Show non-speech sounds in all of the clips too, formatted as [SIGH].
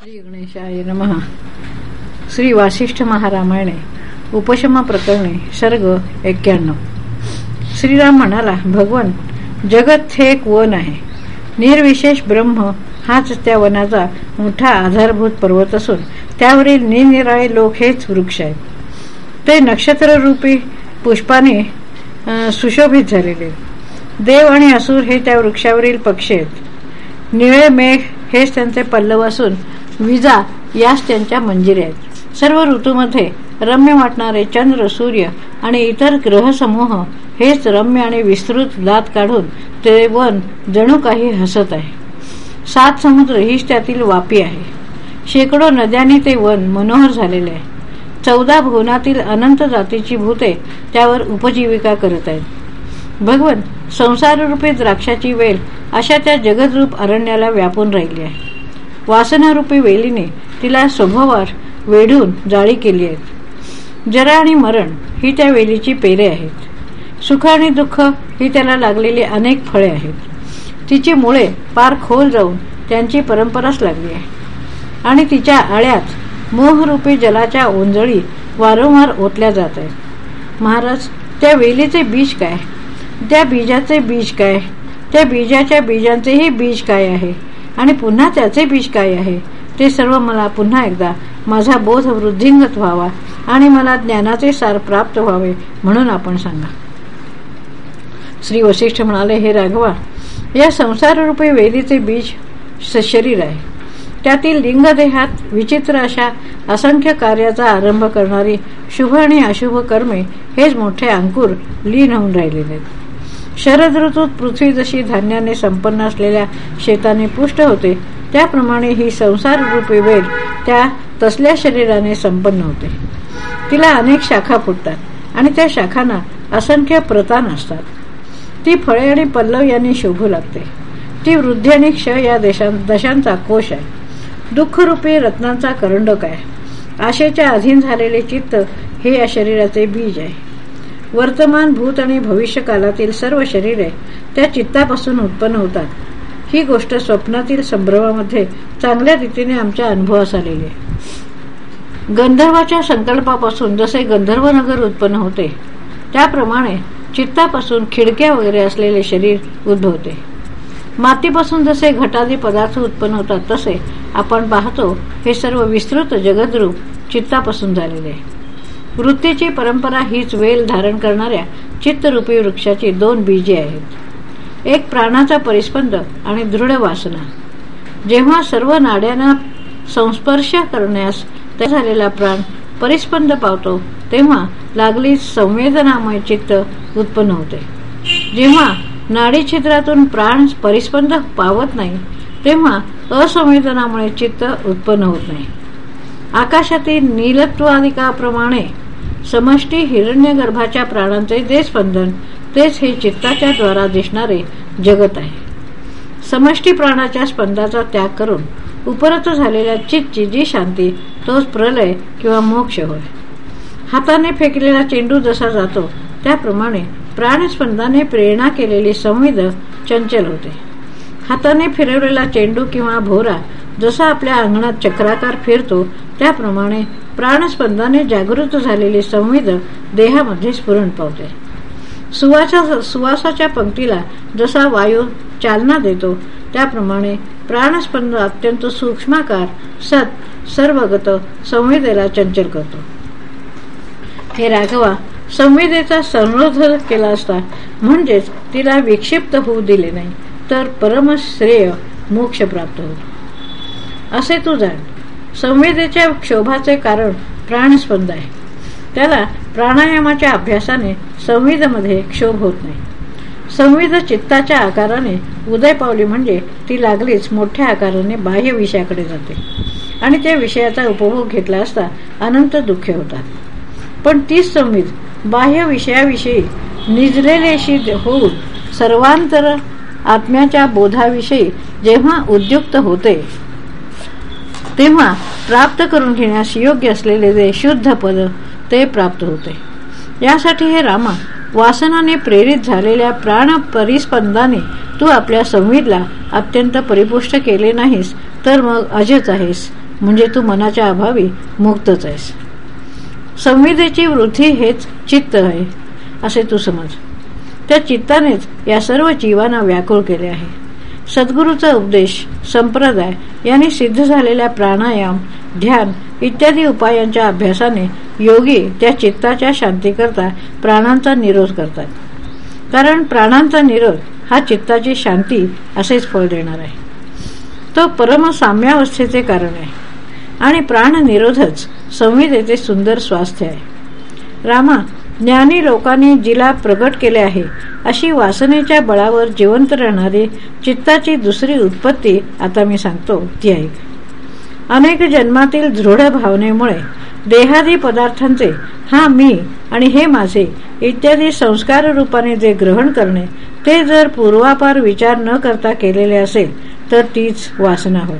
श्री गणेशाय नमः. श्री वासिष्ठ महारामायणे उपशमा प्रकरणे सर्ग एक्क्याण्णव. श्रीराम म्हणाला भगवान जगत हे एक वन आहे. निर्विशेष ब्रह्म हाच त्या वनाचा मोठा आधारभूत पर्वत असून त्यावरील निरनिराळे लोक हेच वृक्ष आहेत. ते नक्षत्ररूपी पुष्पाने सुशोभित झालेले देव आणि असुर हे त्या वृक्षावरील पक्षी आहेत. निळे मेघ हेच त्यांचे पल्लव असून विजा याच त्यांच्या मंजिरी आहेत. सर्व ऋतूमध्ये रम्य वाटणारे चंद्र सूर्य आणि इतर ग्रहसमूह हेच रम्य आणि विस्तृत दात काढून ते वन जणू काही हसत आहे. सात समुद्र हीच त्यातील वापी आहे. शेकडो नद्यांनी ते वन मनोहर झालेले आहे. चौदा भुवनातील अनंत जातीची भूते त्यावर उपजीविका करत आहेत. भगवन संसाररूपी द्राक्षाची वेल अशा त्या जगदरूप अरण्याला व्यापून राहिली आहे. वासनारूपी वेलीने तिला स्वभावार वेढून जाळी केली आहे. जरा आणि मरण ही त्या वेलीची पेरे आहेत. सुख आणि दुःख ही त्याला लागलेली अनेक फळे आहेत. तिची मुळे पार खोल जाऊन त्यांची परंपराच लागली आहे. आणि तिच्या आळ्यात मोहरूपी जलाच्या ओंजळी वारंवार ओतल्या जात आहेत. महाराज त्या वेलीचे बीज काय? त्या बीजाचे बीज काय? त्या बीजाच्या बीजांचेही बीज काय आहे? आणि पुन्हा त्याचे बीज काय आहे? ते सर्व मला पुन्हा एकदा माझा बोध वृद्धिंगत व्हावा आणि मला ज्ञानाचे सार प्राप्त व्हावे म्हणून आपण सांगा. श्री वशिष्ठ म्हणाले हे राघवा या संसाररूपी वेदीचे बीज शरीर आहे. त्यातील लिंगदेहात विचित्र अशा असंख्य कार्याचा आरंभ करणारी शुभ आणि अशुभ कर्मे हेच मोठे अंकुर लीन होऊन राहिलेले आहेत. शरद ऋतूत पृथ्वी जशी धान्याने संपन्न असलेल्या शेताने पुष्ट होते त्याप्रमाणे ही संसार रूपी वेल त्या तसल्या शरीराने संपन्न होते. तिला अनेक शाखा फुटतात आणि त्या शाखांना असंख्य प्रतान असतात. ती फळे आणि पल्लव यांनी शोभू लागते. ती वृद्धी आणि क्षय या दशांचा कोश आहे. दुःखरूपी रत्नांचा करंडक आहे. आशेच्या अधीन झालेले चित्त हे या शरीराचे बीज आहे. वर्तमान भूत आणि भविष्यकालातील सर्व शरीरे त्या चित्तापासून उत्पन्न होतात. ही गोष्ट स्वप्नातील संभ्रमामध्ये चांगल्या रीतीने आमच्या अनुभवास आलेली आहे. गंधर्वाच्या संकल्पापासून जसे गंधर्वनगर उत्पन्न होते त्याप्रमाणे चित्तापासून खिडक्या वगैरे असलेले शरीर उद्भवते. मातीपासून जसे घटादी पदार्थ उत्पन्न होतात तसे आपण पाहतो हे सर्व विस्तृत जगद्रूप चित्तापासून झालेले आहे. वृत्तीची परंपरा हीच वेल धारण करणाऱ्या चित्तरूपी वृक्षाची दोन बीजे आहेत. एक प्राणाचा परिस्पंद आणि दृढ वासना. जेव्हा सर्व नाड्यांना संस्पर्श करण्यास झालेला प्राण परिस्पंद पावतो तेव्हा लागली संवेदनामय चित्त उत्पन्न होते. जेव्हा नाडी छिद्रातून प्राण परिस्पंद पावत नाही तेव्हा असंवेदनामुळे चित्त उत्पन्न होत नाही. आकाशातील नीलत्वादिकाप्रमाणे समष्टी हिरण्य गर्भाच्या प्राणांचे जे स्पंदन तेच हे चित्ताच्या द्वारा दिसणारे जगत आहे. समष्टी प्राणाच्या स्पंदाचा त्याग करून उपरत झालेल्या चित्तची जी शांती तोच प्रलय किंवा मोक्ष होय. हाताने फेकलेला चेंडू जसा जातो त्याप्रमाणे प्राणस्पंदाने प्रेरणा केलेली संविध चंचल होते. हाताने फिरवलेला चेंडू किंवा भोरा जसा आपल्या अंगणात चक्राकार फिरतो त्याप्रमाणे प्राणस्पंदाने जागृत झालेली संवेद देहामध्ये स्फुरण पावते. सुवासा सुवासाच्या पंक्तीला जसा वायू चालना देतो त्याप्रमाणे प्राणस्पंद अत्यंत सूक्ष्माकार सत सर्वगत संवेदेला चंचल करतो. हे राघवा संवेदेचा संरोध केला असता म्हणजेच तिला विक्षिप्त होऊ दिले नाही तर परमश्रेय मोक्ष प्राप्त होतो. असे तू जाण. संवेदेच्या क्षोभाचे कारण प्राणस्पंद आहे. त्याला प्राणायामाच्या अभ्यासाने संविधमध्ये क्षोभ होत नाही. संविध चित्ताच्या आकाराने उदय पावली म्हणजे ती लागलीच मोठ्या आकाराने बाह्य विषयाकडे जाते. आणि त्या विषयाचा उपभोग घेतला असता अनंत दुःखे होतात. पण तीच संविध बाह्य विषयाविषयी निजलेलेशी होऊन सर्वांतर आत्म्याच्या बोधाविषयी जेव्हा उद्युक्त होते तेव्हा प्राप्त करून घेण्यास योग्य असलेले जे शुद्ध पद ते प्राप्त होते. यासाठी हे रामा वासनाने प्रेरित झालेल्या प्राण परिस्पंदाने तू आपल्या संविधला अत्यंत परिपुष्ट केले नाहीस तर मग अजच आहेस म्हणजे तू मनाच्या अभावी मुक्तच आहेस. संविधेची वृद्धी हेच चित्त आहे असे तू समज. त्या चित्तानेच या सर्व जीवांना व्याकुळ केले आहे. सद्गुरूचा उपदेश संप्रदाय यांनी सिद्ध झालेल्या प्राणायाम ध्यान इत्यादी उपायांच्या अभ्यासाने योगी त्या चित्ताच्या शांतीकरता प्राणांचा निरोध करतात. कारण प्राणांचा निरोध हा चित्ताची शांती असेच फळ देणार आहे. तो परम साम्यावस्थेचे कारण आहे. आणि प्राण निरोधच संविधेचे सुंदर स्वास्थ्य आहे. रामा ज्ञानी लोकांनी जिला प्रगट केले आहे अशी वासनेच्या बळावर जिवंत राहणारी चित्ताची दुसरी उत्पत्ती आता मी सांगतो ती ऐक अनेक जन्मातील दृढ भावनेमुळे देहादी पदार्थांचे हा मी आणि हे माझे इत्यादी संस्कार रूपाने जे ग्रहण करणे ते जर पूर्वापार विचार न करता केलेले असेल तर तीच वासना होय.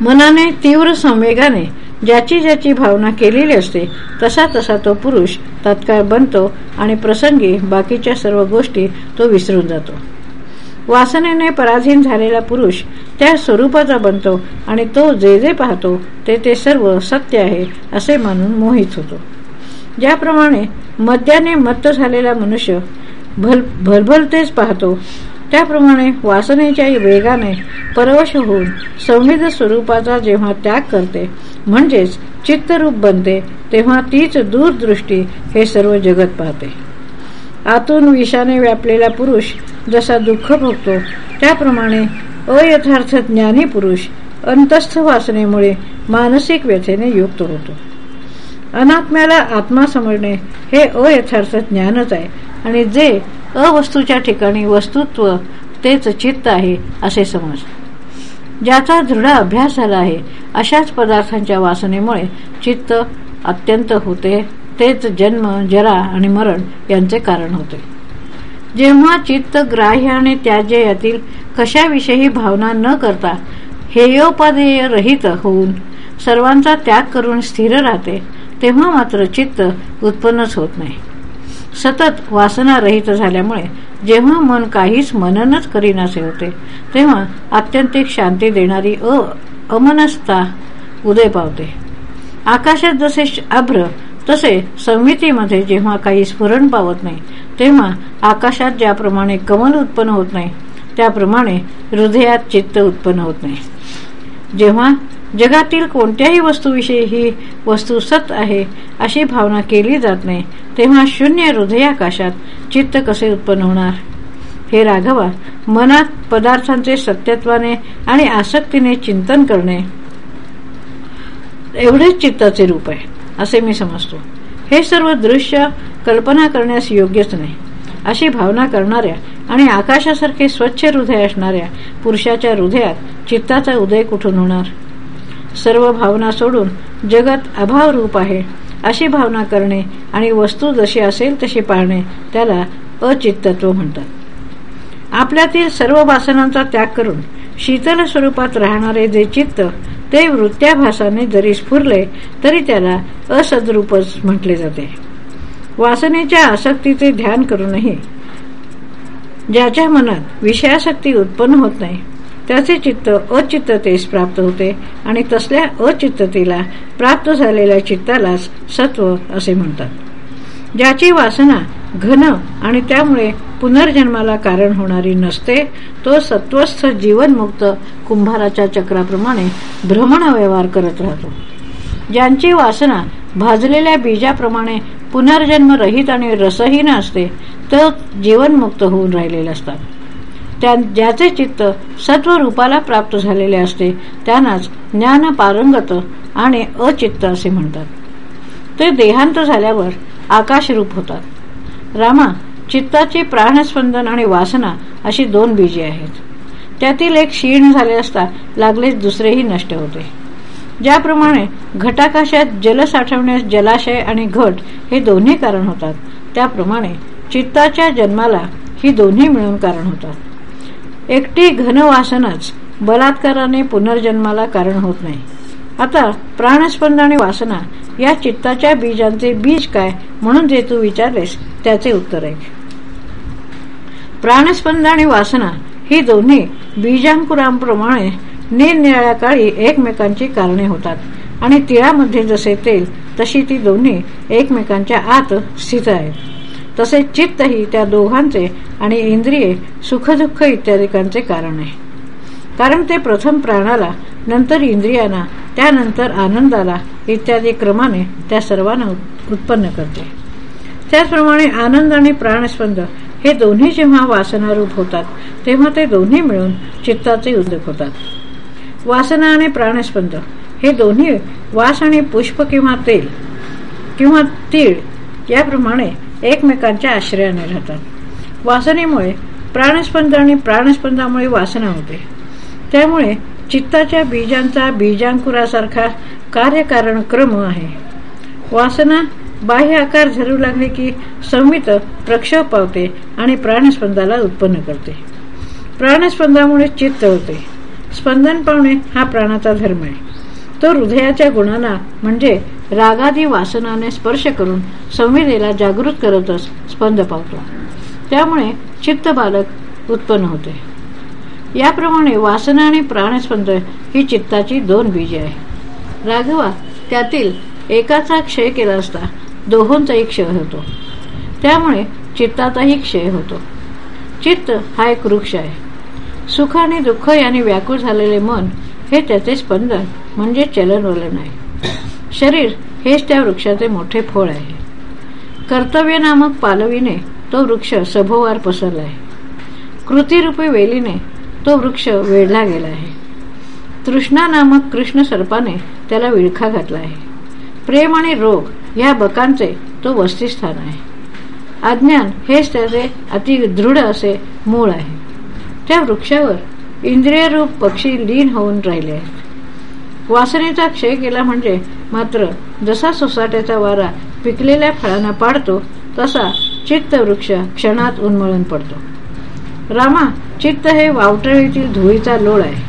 मनाने तीव्र संवेगाने ज्याची ज्याची भावना केलेली असते तसा तसा तो पुरुष तत्काळ बनतो आणि प्रसंगी बाकीच्या सर्व गोष्टी तो विसरून जातो. वासनेने पराधीन झालेला पुरुष त्या स्वरूपाचा बनतो आणि तो जे जे पाहतो ते ते सर्व सत्य आहे असे मानून मोहित होतो. ज्याप्रमाणे मद्याने मत्त झालेला मनुष्य भल भलभलतेच पाहतो त्याप्रमाणे वासनेच्या वेगाने परवश होऊन संविध स्वरूपाचा जेव्हा त्याग करते म्हणजेच चित्तरूप बनते तेव्हा तीच दूरदृष्टी हे सर्व जगत पाहते. आतून विषाने व्यापलेला पुरुष जसा दुःख भोगतो त्याप्रमाणे अयथार्थ ज्ञानी पुरुष अंतस्थ वासनेमुळे मानसिक व्यथेने युक्त होतो. अनात्म्याला आत्मा समजणे हे अयथार्थ ज्ञानच आहे आणि जे अवस्तूच्या ठिकाणी वस्तुत्व तेच चित्त आहे असे समज. ज्याचा दृढ अभ्यास झाला आहे अशाच पदार्थांच्या वासनेमुळे चित्त अत्यंत होते तेच जन्म जरा आणि मरण यांचे कारण होते. जेव्हा चित्त ग्राह्य आणि त्याज्य यातील कशाविषयी भावना न करता हेयोपादेय रहित होऊन सर्वांचा त्याग करून स्थिर राहते तेव्हा मात्र चित्त उत्पन्नच होत नाही. सतत वासनारहित झाल्यामुळे जेव्हा मन काहीच मननच करीनासे होते तेव्हा आत्यंतिक शांती देणारी अ अमनस्ता उदय पावते. आकाशात जसे अभ्र तसे संमितीमध्ये जेव्हा काही स्फुरण पावत नाही तेव्हा आकाशात ज्याप्रमाणे कमल उत्पन्न होत नाही त्याप्रमाणे हृदयात चित्त उत्पन्न होत नाही. जेव्हा जगातील कोणत्याही वस्तूविषयी ही वस्तू सत आहे अशी भावना केली जात नाही. तेव्हा शून्य हृदयाकाशात चित्त कसे उत्पन्न होणार? हे राघवा मनात पदार्थांचे सत्यत्वाने आणि आसक्तीने चिंतन करणे एवढेच चित्ताचे रूप आहे असे मी समजतो. हे सर्व दृश्य कल्पना करण्यास योग्यच नाही. अशी भावना करणाऱ्या आणि आकाशासारखे स्वच्छ हृदय असणाऱ्या पुरुषाच्या हृदयात चित्ताचा उदय कुठून होणार? सर्व भावना सोडून जगत अभाव रूप आहे. अशी भावना करणे आणि वस्तू जशी असेल तशी पाळणे त्याला अचित्तत्व म्हणतात. आपल्यातील सर्व वासनांचा त्याग करून शीतल स्वरूपात राहणारे जे चित्त ते वृत्त्याभासाने जरी स्फुरले तरी त्याला असद्रूपच म्हटले जाते. वासनेच्या आसक्तीचे ध्यान करूनही ज्याच्या मनात विषयासक्ती उत्पन्न होत नाही त्याचे चित्त अचित्ततेस प्राप्त होते आणि तसल्या अचित्ततेला प्राप्त झालेल्या चित्तालाच सत्व असे म्हणतात. ज्याची वासना घन आणि त्यामुळे पुनर्जन्माला कारण होणारी नसते तो सत्वस्थ जीवनमुक्त कुंभाराच्या चक्राप्रमाणे भ्रमण व्यवहार करत राहतो. ज्यांची वासना भाजलेल्या बीजाप्रमाणे पुनर्जन्म रहित आणि रसहीन असते तर जीवनमुक्त होऊन राहिलेले असतात. त्या ज्याचे चित्त सत्व रूपाला प्राप्त झालेले असते त्यांनाच ज्ञान पारंगत आणि अचित्त असे म्हणतात. ते देहांत झाल्यावर आकाशरूप होतात. रामा चित्ताची प्राणस्पंदन आणि वासना अशी दोन बीजे आहेत. त्यातील एक क्षीण झाले असता लागलेच दुसरेही नष्ट होते. ज्याप्रमाणे घटाकाशात जल साठवण्यास जलाशय आणि घट हे दोन्ही कारण होतात त्याप्रमाणे चित्ताच्या जन्माला ही दोन्ही मिळून कारण होतात. एकटी घनवासनच बलात्काराने पुनर्जन्माला कारण होत नाही. आता प्राणस्पंद आणि वासना या चित्ताच्या बीजांचे बीज काय म्हणून जे तू विचारलेस त्याचे उत्तर आहे. प्राणस्पंद आणि वासना ही दोन्ही बीजांकुरांप्रमाणे निरनिराळ्या काळी एकमेकांची कारणे होतात. आणि तिळामध्ये जसे तेल तशी ती दोन्ही एकमेकांच्या आत स्थित आहेत. तसे चित्तही त्या दोघांचे आणि इंद्रिये सुखदुःख इत्यादिकांचे कारण आहे. कारण ते प्रथम प्राणाला नंतर इंद्रियांना त्यानंतर आनंदाला इत्यादी क्रमाने त्या सर्वांना उत्पन्न करते. त्याचप्रमाणे आनंद आणि प्राणस्पंद हे दोन्ही जेव्हा वासनारूप होतात तेव्हा ते दोन्ही मिळून चित्ताचे उद्योग होतात. वासना आणि प्राणस्पंद हे दोन्ही वास आणि पुष्प किंवा तेल किंवा तीळ याप्रमाणे एकमेकांच्या आश्रयाने राहतात. वासनेमुळे प्राणस्पंद आणि प्राणस्पंदामुळे वासना होते. त्यामुळे चित्ताच्या बीजांचा बीजांकुरासारखा कार्यकारण क्रम आहे. वासना बाह्य आकार धरू लागले की संमित प्रक्षोभ पावते आणि प्राणस्पंदाला उत्पन्न करते. प्राणस्पंदामुळे चित्त होते. स्पंदन पावणे हा प्राणाचा धर्म आहे. तो हृदयाच्या गुणांना म्हणजे रागादी वासनाने स्पर्श करून संवेदेला जागृत करतच स्पंद पावतो. त्यामुळे चित्त बालक उत्पन्न होते. याप्रमाणे वासना आणि प्राणस्पंद ही चित्ताची दोन बीजे आहे. राघवा त्यातील एकाचा क्षय केला असता दोहोंचाही क्षय होतो. त्यामुळे चित्ताचाही क्षय होतो. चित्त हा एक वृक्ष आहे. सुख आणि दुःख याने व्याकुळ झालेले मन हे त्याचे स्पंदन म्हणजे चलनवलन आहे. शरीर हेच त्या वृक्षाचे मोठे फळ आहे. कर्तव्य नामक पालवीने तो वृक्ष सभोवार पसरला आहे. कृतीरूपी वेलीने तो वृक्ष वेढला गेला आहे. तृष्णा नामक कृष्ण सर्पाने त्याला विळखा घातला आहे. प्रेम आणि रोग या बकांचे तो वस्तीस्थान आहे. अज्ञान हेच त्याचे अति दृढ असे मूळ आहे. त्या वृक्षावर इंद्रियरूप पक्षी लीन होऊन राहिले आहेत. वासनेचा क्षय केला म्हणजे मात्र जसा सोसाट्याचा वारा पिकलेल्या फळांना पाडतो तसा चित्त वृक्ष क्षणात उन्मळून पडतो. रामा चित्त हे वावटळीतील धुळीचा लोळ आहे.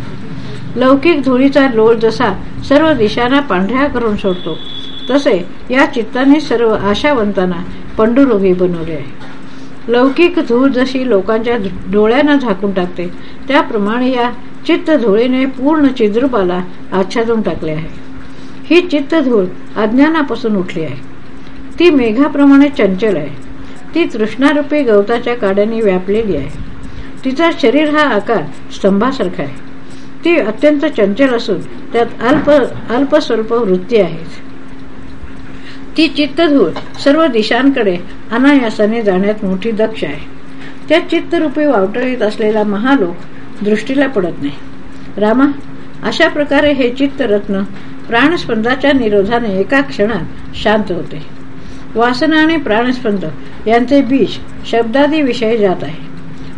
लौकिक धुळीचा लोळ जसा सर्व दिशांना पांढऱ्या करून सोडतो तसे या चित्ताने सर्व आशावंतांना पंडुरोगी बनवले आहे. लौकिक धूळ जशी लोकांच्या डोळ्यांना झाकून टाकते त्याप्रमाणे या चित्त धुळीने पूर्ण चिद्रूपाला आच्छादून टाकले आहे. ही चित्त धूळ अज्ञानापासून उठली आहे. ती मेघाप्रमाणे चंचल आहे. ती तृष्णारूपी गवताच्या काड्याने व्यापलेली आहे. तिचा शरीर हा आकार स्तंभासारखा आहे. ती अत्यंत चंचल असून त्यात अल्प अल्पस्वल्प वृत्ती आहेत. ती चित्तधूळ सर्व दिशांकडे अनायासाने जाण्यात मोठी दक्ष आहे. त्या चित्तरूपी वावटळीत असलेला महालोक दृष्टीला पडत नाही. रामा अशा प्रकारे हे चित्तरत्न प्राणस्पंदाच्या निरोधाने एका क्षणात शांत होते. वासना आणि प्राणस्पंद यांचे बीज शब्दादी विषय जात आहे.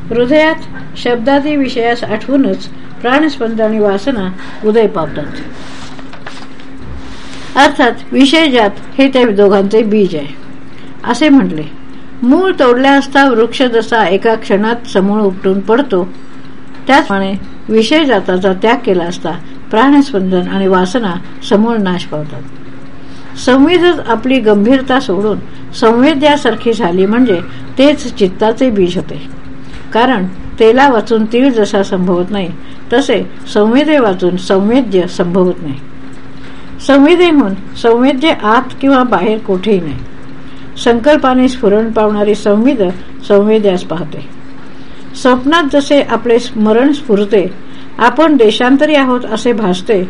हृदयात शब्दादी विषयास आठवूनच प्राणस्पंद आणि वासना उदय पावतात. अर्थात विषय जात हे त्या दोघांचे बीज आहे. असे म्हटले मूळ तोडल्या असता वृक्ष जसा एका क्षणात समूळ उपटून पडतो त्याचप्रमाणे विषय जाताचा त्याग केला असता प्राणस्पंदन आणि वासना समूळ नाश पावतात संवेदच आपली गंभीरता सोडून संवेद्यासारखी झाली म्हणजे तेच चित्ताचे बीज होते. कारण तेला वाचून तीळ जसा संभवत नाही तसे संवेदे वाचून संवेद्य संभवत नाही. संवेदेहून संवेद्य आत किंवा बाहेर कोठेही नाही. संकल्पाने स्फुरण पावणारी संविद संवेद्यास पाहते. स्वप्नात जसे आपले स्मरण स्फुरते आपण देशांतरी आहोत असे भासते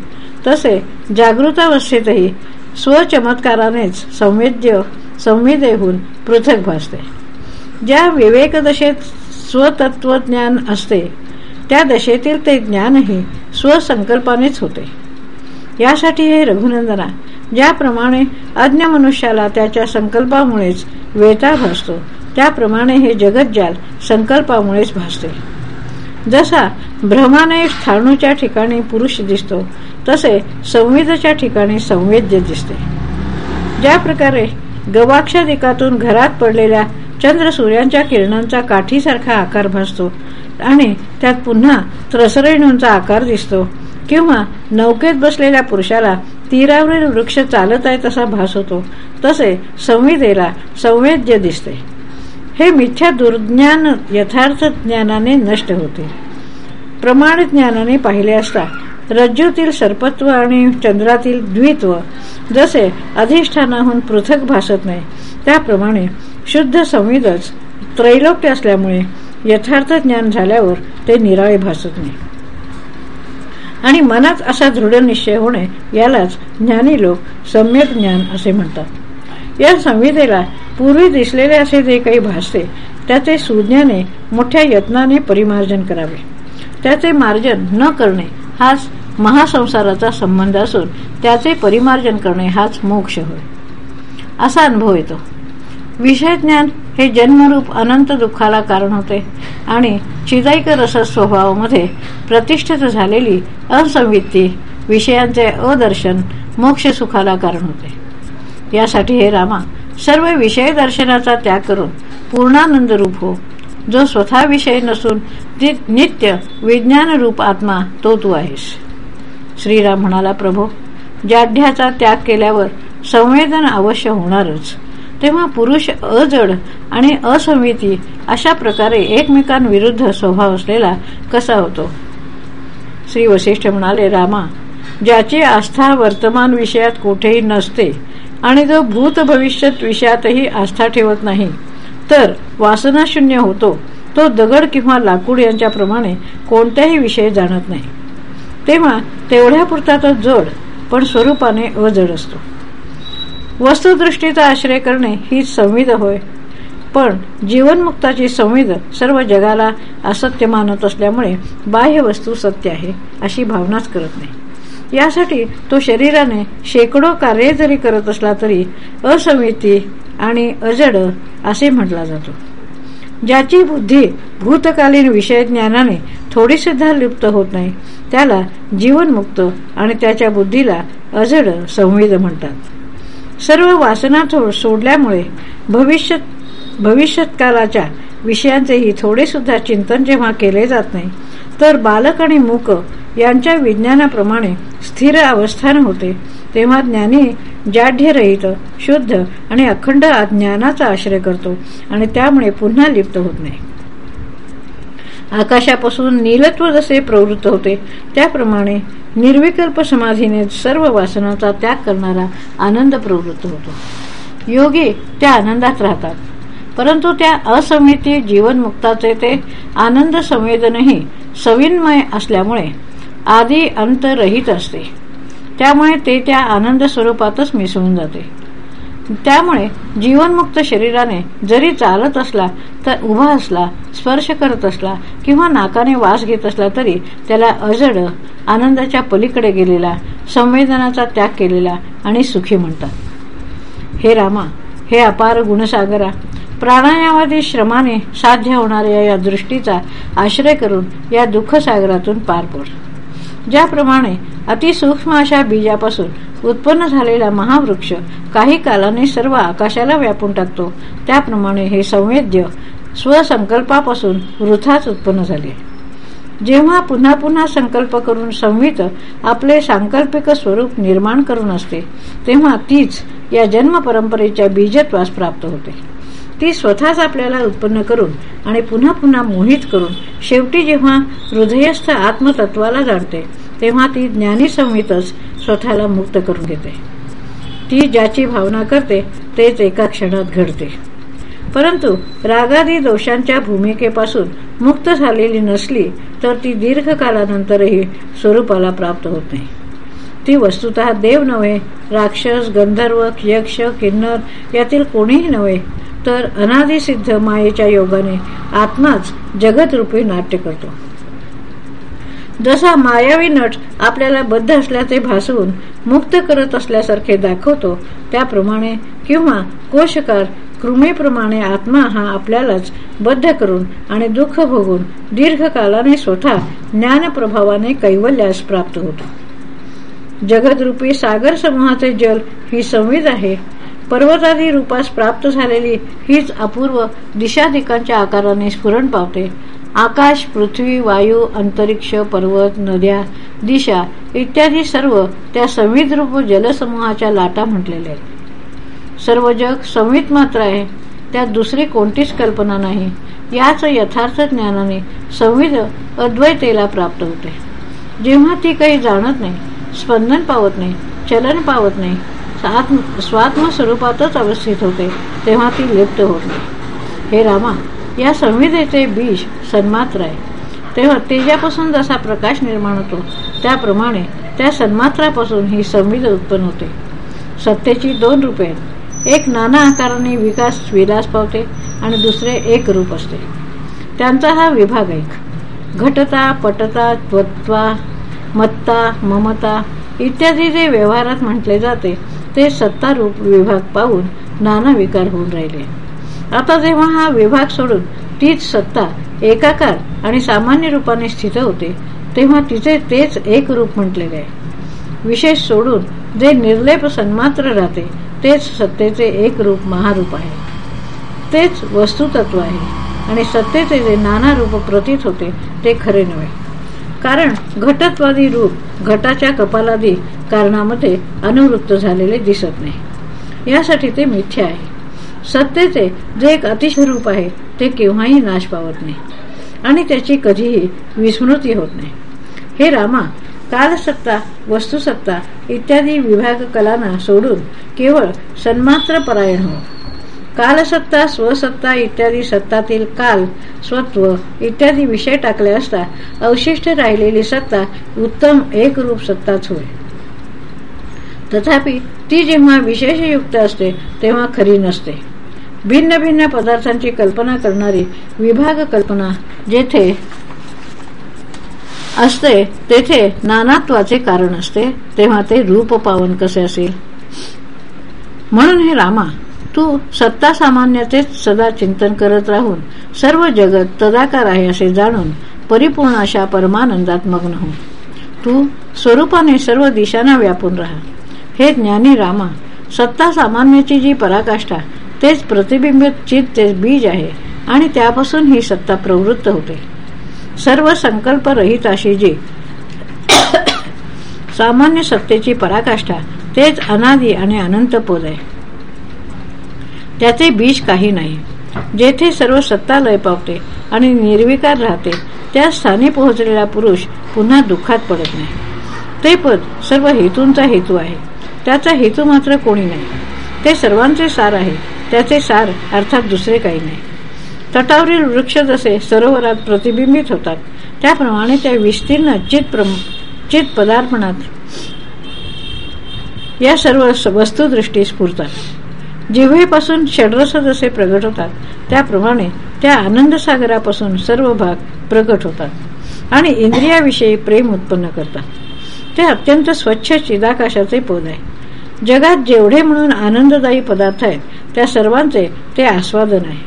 तसे जागृतावस्थेतही स्वचमत्कारानेच संवेद्य संवेदेहून पृथक भासते. ज्या विवेकदशेत स्वतत्वज्ञान असते त्या दशेतील ते ज्ञानही स्वसंकल्पानेच होते. यासाठी हे रघुनंदना ज्याप्रमाणे अज्ञ मनुष्याला त्याच्या संकल्पामुळेच वेता भासतो त्याप्रमाणे हे जगज्जाल संकल्पामुळेच भासते जसा भ्रमाने स्थाणूच्या ठिकाणी पुरुष दिसतो तसे संवेदच्या ठिकाणी संवेद्य दिसते. ज्या प्रकारे गवाक्षादिकातून घरात पडलेल्या चंद्र सूर्यांच्या किरणांचा काठीसारखा आकार भासतो आणि त्यात पुन्हा त्रसरेणूंचा आकार दिसतो किंवा नौकेत बसलेल्या पुरुषाला तीरावरील वृक्ष चालत आहे तसा भास होतो तसे संविदेला संवेद्य दिसते. हे मिथ्या दुर्ज्ञान यथार्थ ज्ञानाने नष्ट होते. प्रमाण ज्ञानाने पाहिले असता रज्जूतील सर्पत्व आणि चंद्रातील द्वित्व जसे अधिष्ठानाहून पृथक भासत नाही त्याप्रमाणे शुद्ध संविदच त्रैलोक्य असल्यामुळे यथार्थ ज्ञान झाल्यावर ते निराळे भासत नाही. आणि मनात असा दृढ निश्चय होणे यालाच ज्ञानी लोक सम्यक ज्ञान असे म्हणतात. या संविधेला पूर्वी दिसलेले असे जे काही भासते त्याचे सुज्ञाने मोठ्या यत्नाने परिमार्जन करावे. त्याचे मार्जन न करणे हाच महासंसाराचा संबंध असून त्याचे परिमार्जन करणे हाच मोक्ष होय. असा अनुभव येतो. विषय ज्ञान हे जन्मरूप अनंत दुःखाला कारण होते आणि चिदायक रस स्वभावामध्ये प्रतिष्ठित झालेली असंवित्ती विषयांचे अदर्शन मोक्ष सुखाला कारण होते. यासाठी हे रामा सर्व विषय दर्शनाचा त्याग करून पूर्णानंद रूप हो. जो स्वतः विषय नसून नित्य विज्ञान रूप आत्मा तो तू आहेस. श्रीराम म्हणाला प्रभो जाढ्याचा त्याग केल्यावर संवेदन अवश्य होणारच. तेव्हा पुरुष अजड आणि असंविती अशा प्रकारे एकमेकांविरुद्ध स्वभाव असलेला कसा होतो? श्री वशिष्ठ म्हणाले रामा ज्याची आस्था वर्तमान विषयात कुठेही नसते आणि जो भूत भविष्यत विषयातही आस्था ठेवत नाही तर वासनाशून्य होतो. तो दगड किंवा लाकूड यांच्याप्रमाणे कोणत्याही विषय जाणत नाही. तेव्हा तेवढ्या पुरता तो जड पण स्वरूपाने अजड असतो. वस्तुदृष्टीचा आश्रय करणे ही संविध होय पण जीवनमुक्ताची संविध सर्व जगाला असत्य मानत असल्यामुळे बाह्य वस्तू सत्य आहे अशी भावनाच करत नाही. यासाठी तो शरीराने शेकडो कार्य जरी करत असला तरी असमिती आणि अजड असे म्हटला जातो. ज्याची बुद्धी भूतकालीन विषय ज्ञानाने थोडी सुद्धा लिप्त होत नाही त्याला जीवनमुक्त आणि त्याच्या बुद्धीला अजड संवेद म्हणतात. सर्व वासना सोडल्यामुळे भविष्य भविष्यकालाच्या विषयांचेही थोडे सुद्धा चिंतन जेव्हा केले जात नाही तर बालक आणि मूक यांच्या विज्ञानाप्रमाणे स्थिर अवस्थान होते. तेव्हा ज्ञानी जाढ्यरहित शुद्ध आणि अखंड ज्ञानाचा आश्रय करतो आणि त्यामुळे पुन्हा लिप्त होत नाही. आकाशापासून नीलत्व जसे प्रवृत्त होते त्याप्रमाणे निर्विकल्प समाधीने सर्व वासनाचा त्याग करणारा आनंद प्रवृत्त होतो. योगी त्या आनंदात राहतात परंतु त्या असमिती जीवनमुक्ताचे ते आनंद संवेदनही सविन्मय असल्यामुळे आधी अंतरहित असते. त्यामुळे ते त्या आनंद स्वरूपातच मिसळून जाते. त्यामुळे जीवनमुक्त शरीराने जरी चालत असला तर उभा असला स्पर्श करत असला किंवा नाकाने वास घेत असला तरी त्याला अजड आनंदाच्या पलीकडे गेलेला संवेदनाचा त्याग केलेला आणि सुखी म्हणतात. हे रामा हे अपार गुणसागरा प्राणायामादी श्रमाने साध्य होणाऱ्या या दृष्टीचा आश्रय करून या दुःखसागरातून पार पड. ज्याप्रमाणे अतिसूक्ष्म अशा बीजापासून उत्पन्न झालेला महावृक्ष काही कालाने सर्व आकाशाला व्यापून टाकतो. त्याप्रमाणे हे संवेद्य स्वसंकल्पापासून वृथाच उत्पन्न झाले. जेव्हा पुन्हा पुन्हा संकल्प करून संवित आपले सांकल्पिक स्वरूप निर्माण करून असते तेव्हा तीच या जन्म परंपरेच्या बीजत्वास प्राप्त होते. ती स्वतःच आपल्याला उत्पन्न करून आणि पुन्हा पुन्हा मोहित करून शेवटी जेव्हा हृदयस्थ आत्मतत्वाला जाणते तेव्हा ती ज्ञानी संहितच स्वतःला मुक्त करून घेते. ती ज्याची भावना करते तेच एका क्षणात घडते. परंतु रागादी दोषांच्या भूमिकेपासून मुक्त झालेली नसली तर ती दीर्घकालानंतरही स्वरूपाला प्राप्त होत नाही. ती वस्तुत देव नव्हे राक्षस गंधर्व यक्ष किन्नर यातील कोणीही नव्हे तर अनादिसिद्ध मायेच्या योगाने आत्माच जगतरूपी नाट्य करतो. जसा मायावी नट आपल्याला बद्ध असल्याचे भासवून मुक्त करत असल्यासारखे दाखवतो त्याप्रमाणे किंवा कोशकार कृमीप्रमाणे आत्मा हा आपल्यालाच बद्ध करून आणि दुःख भोगून दीर्घकालाने स्वतः ज्ञानप्रभावाने कैवल्यास प्राप्त होतो. जगदरूपी सागर समूहाचे जल ही संविध आहे पर्वतादी रूपास प्राप्त झालेली हीच अपूर्व दिशादिकांच्या आकाराने स्फुरण पावते. आकाश पृथ्वी वायू अंतरिक्ष पर्वत नद्या दिशा इत्यादी सर्व त्या संविद्रूप जलसमूहाच्या लाटा म्हटलेल्या आहेत. सर्व जग संवित मात्र आहे. त्यात दुसरी कोणतीच कल्पना नाही. याच यथार्थ ज्ञानाने संविध अद्वैतेला प्राप्त होते. जेव्हा ती काही जाणत नाही स्पंदन पावत नाही चलन पावत नाही आत्म स्वात्म स्वरूपातच अवस्थित होते तेव्हा ती लिप्त होते. हे रामा या संविधेचे बीज सन्मात्र आहे. तेव्हा तेजापासून जसा प्रकाश निर्माण होतो त्याप्रमाणे त्या सन्मात्रापासून ही संविध उत्पन्न होते. सत्तेची दोन रूपे एक नाना आकाराने विकास विलास पावते आणि दुसरे एक रूप असते. त्यांचा हा विभाग एक. घटता पटता त्वत्वा मत्ता ममता इत्यादी जे व्यवहारात म्हटले जाते ते सत्तारूप विभाग पाहून नाना विकार होऊन राहिले. आता जेव्हा हा विभाग सोडून तीच सत्ता एकाकार आणि सामान्य रूपाने स्थित होते तेव्हा तिचे तेच एक रूप म्हटलेले आहे. विशेष सोडून जे निर्लेप सन्मात्र राहते तेच सत्तेचे एक रूप महारूप आहे. तेच वस्तुतत्व आहे आणि सत्तेचे जे नाना रूप प्रतीत होते ते खरे नव्हे. कारण घटत्वादी रूप घटाच्या कपालादी कारणामध्ये अनुवृत्त झालेले दिसत नाही. यासाठी ते मिथ्य आहे. सत्तेचे जे एक अतिशय रूप आहे ते केव्हाही नाश पावत नाही. आणि त्याची कधीही विस्मृती होत नाही. हे रामा कालसत्ता वस्तुसत्ता इत्यादी विभाग कलांना सोडून केवळ सन्मात्र परायण हो कालसत्ता स्वसत्ता इत्यादी सत्तातील काल स्वत्व इत्यादी विषय टाकले असता अवशिष्ट राहिलेली सत्ता उत्तम एक रूप सत्ताच होय. तथापि ती जेव्हा विशेषयुक्त असते तेव्हा खरी नसते. भिन्न भिन्न पदार्थांची कल्पना करणारी विभाग कल्पना जेथे असते तेथे नानात्वाचे कारण असते तेव्हा ते रूप पावन कसे असेल? म्हणून हे रामा तू सत्ता सामान्याचेच सदा चिंतन करत राहून सर्व जगत तदाकार आहे असे जाणून परिपूर्ण अशा परमानंदात मग्न हो तू स्वरूपाने सर्व दिशांना व्यापून राहा. हे ज्ञानी रामा सत्ता सामान्याची जी पराकाष्ठा तेच प्रतिबिंबित चित तेच बीज आहे आणि त्यापासून ही सत्ता प्रवृत्त होते. सर्व संकल्प रहित अशी जी [COUGHS] सामान्य सत्तेची पराकाष्ठा तेच अनादी आणि अनंत पद आहे. त्याचे बीज काही नाही. जेथे सर्व सत्ता लय पावते आणि निर्विकार राहते त्या स्थानी पोहोचलेला पुरुष पुन्हा दुःखात पडत नाही. ते पद सर्व हेतूंचा हेतू आहे. त्याचा हेतू मात्र कोणी नाही. ते सर्वांचे सार आहे. त्याचे सार अर्थात दुसरे काही नाही. तटावरील वृक्ष जसे सरोवरात प्रतिबिंबित होतात त्याप्रमाणे त्या विस्तीर्ण चित चित पदार्पणात या सर्व वस्तुदृष्टी स्फुरतात. जिव्हेपासून षडरस जसे प्रगट होतात त्याप्रमाणे त्या आनंदसागरापासून सर्व भाग प्रगट होतात आणि इंद्रियाविषयी प्रेम उत्पन्न करतात. ते अत्यंत स्वच्छ चिदाकाशाचे पद आहे. जगात जेवढे म्हणून आनंददायी पदार्थ आहेत त्या सर्वांचे ते आस्वादन आहे.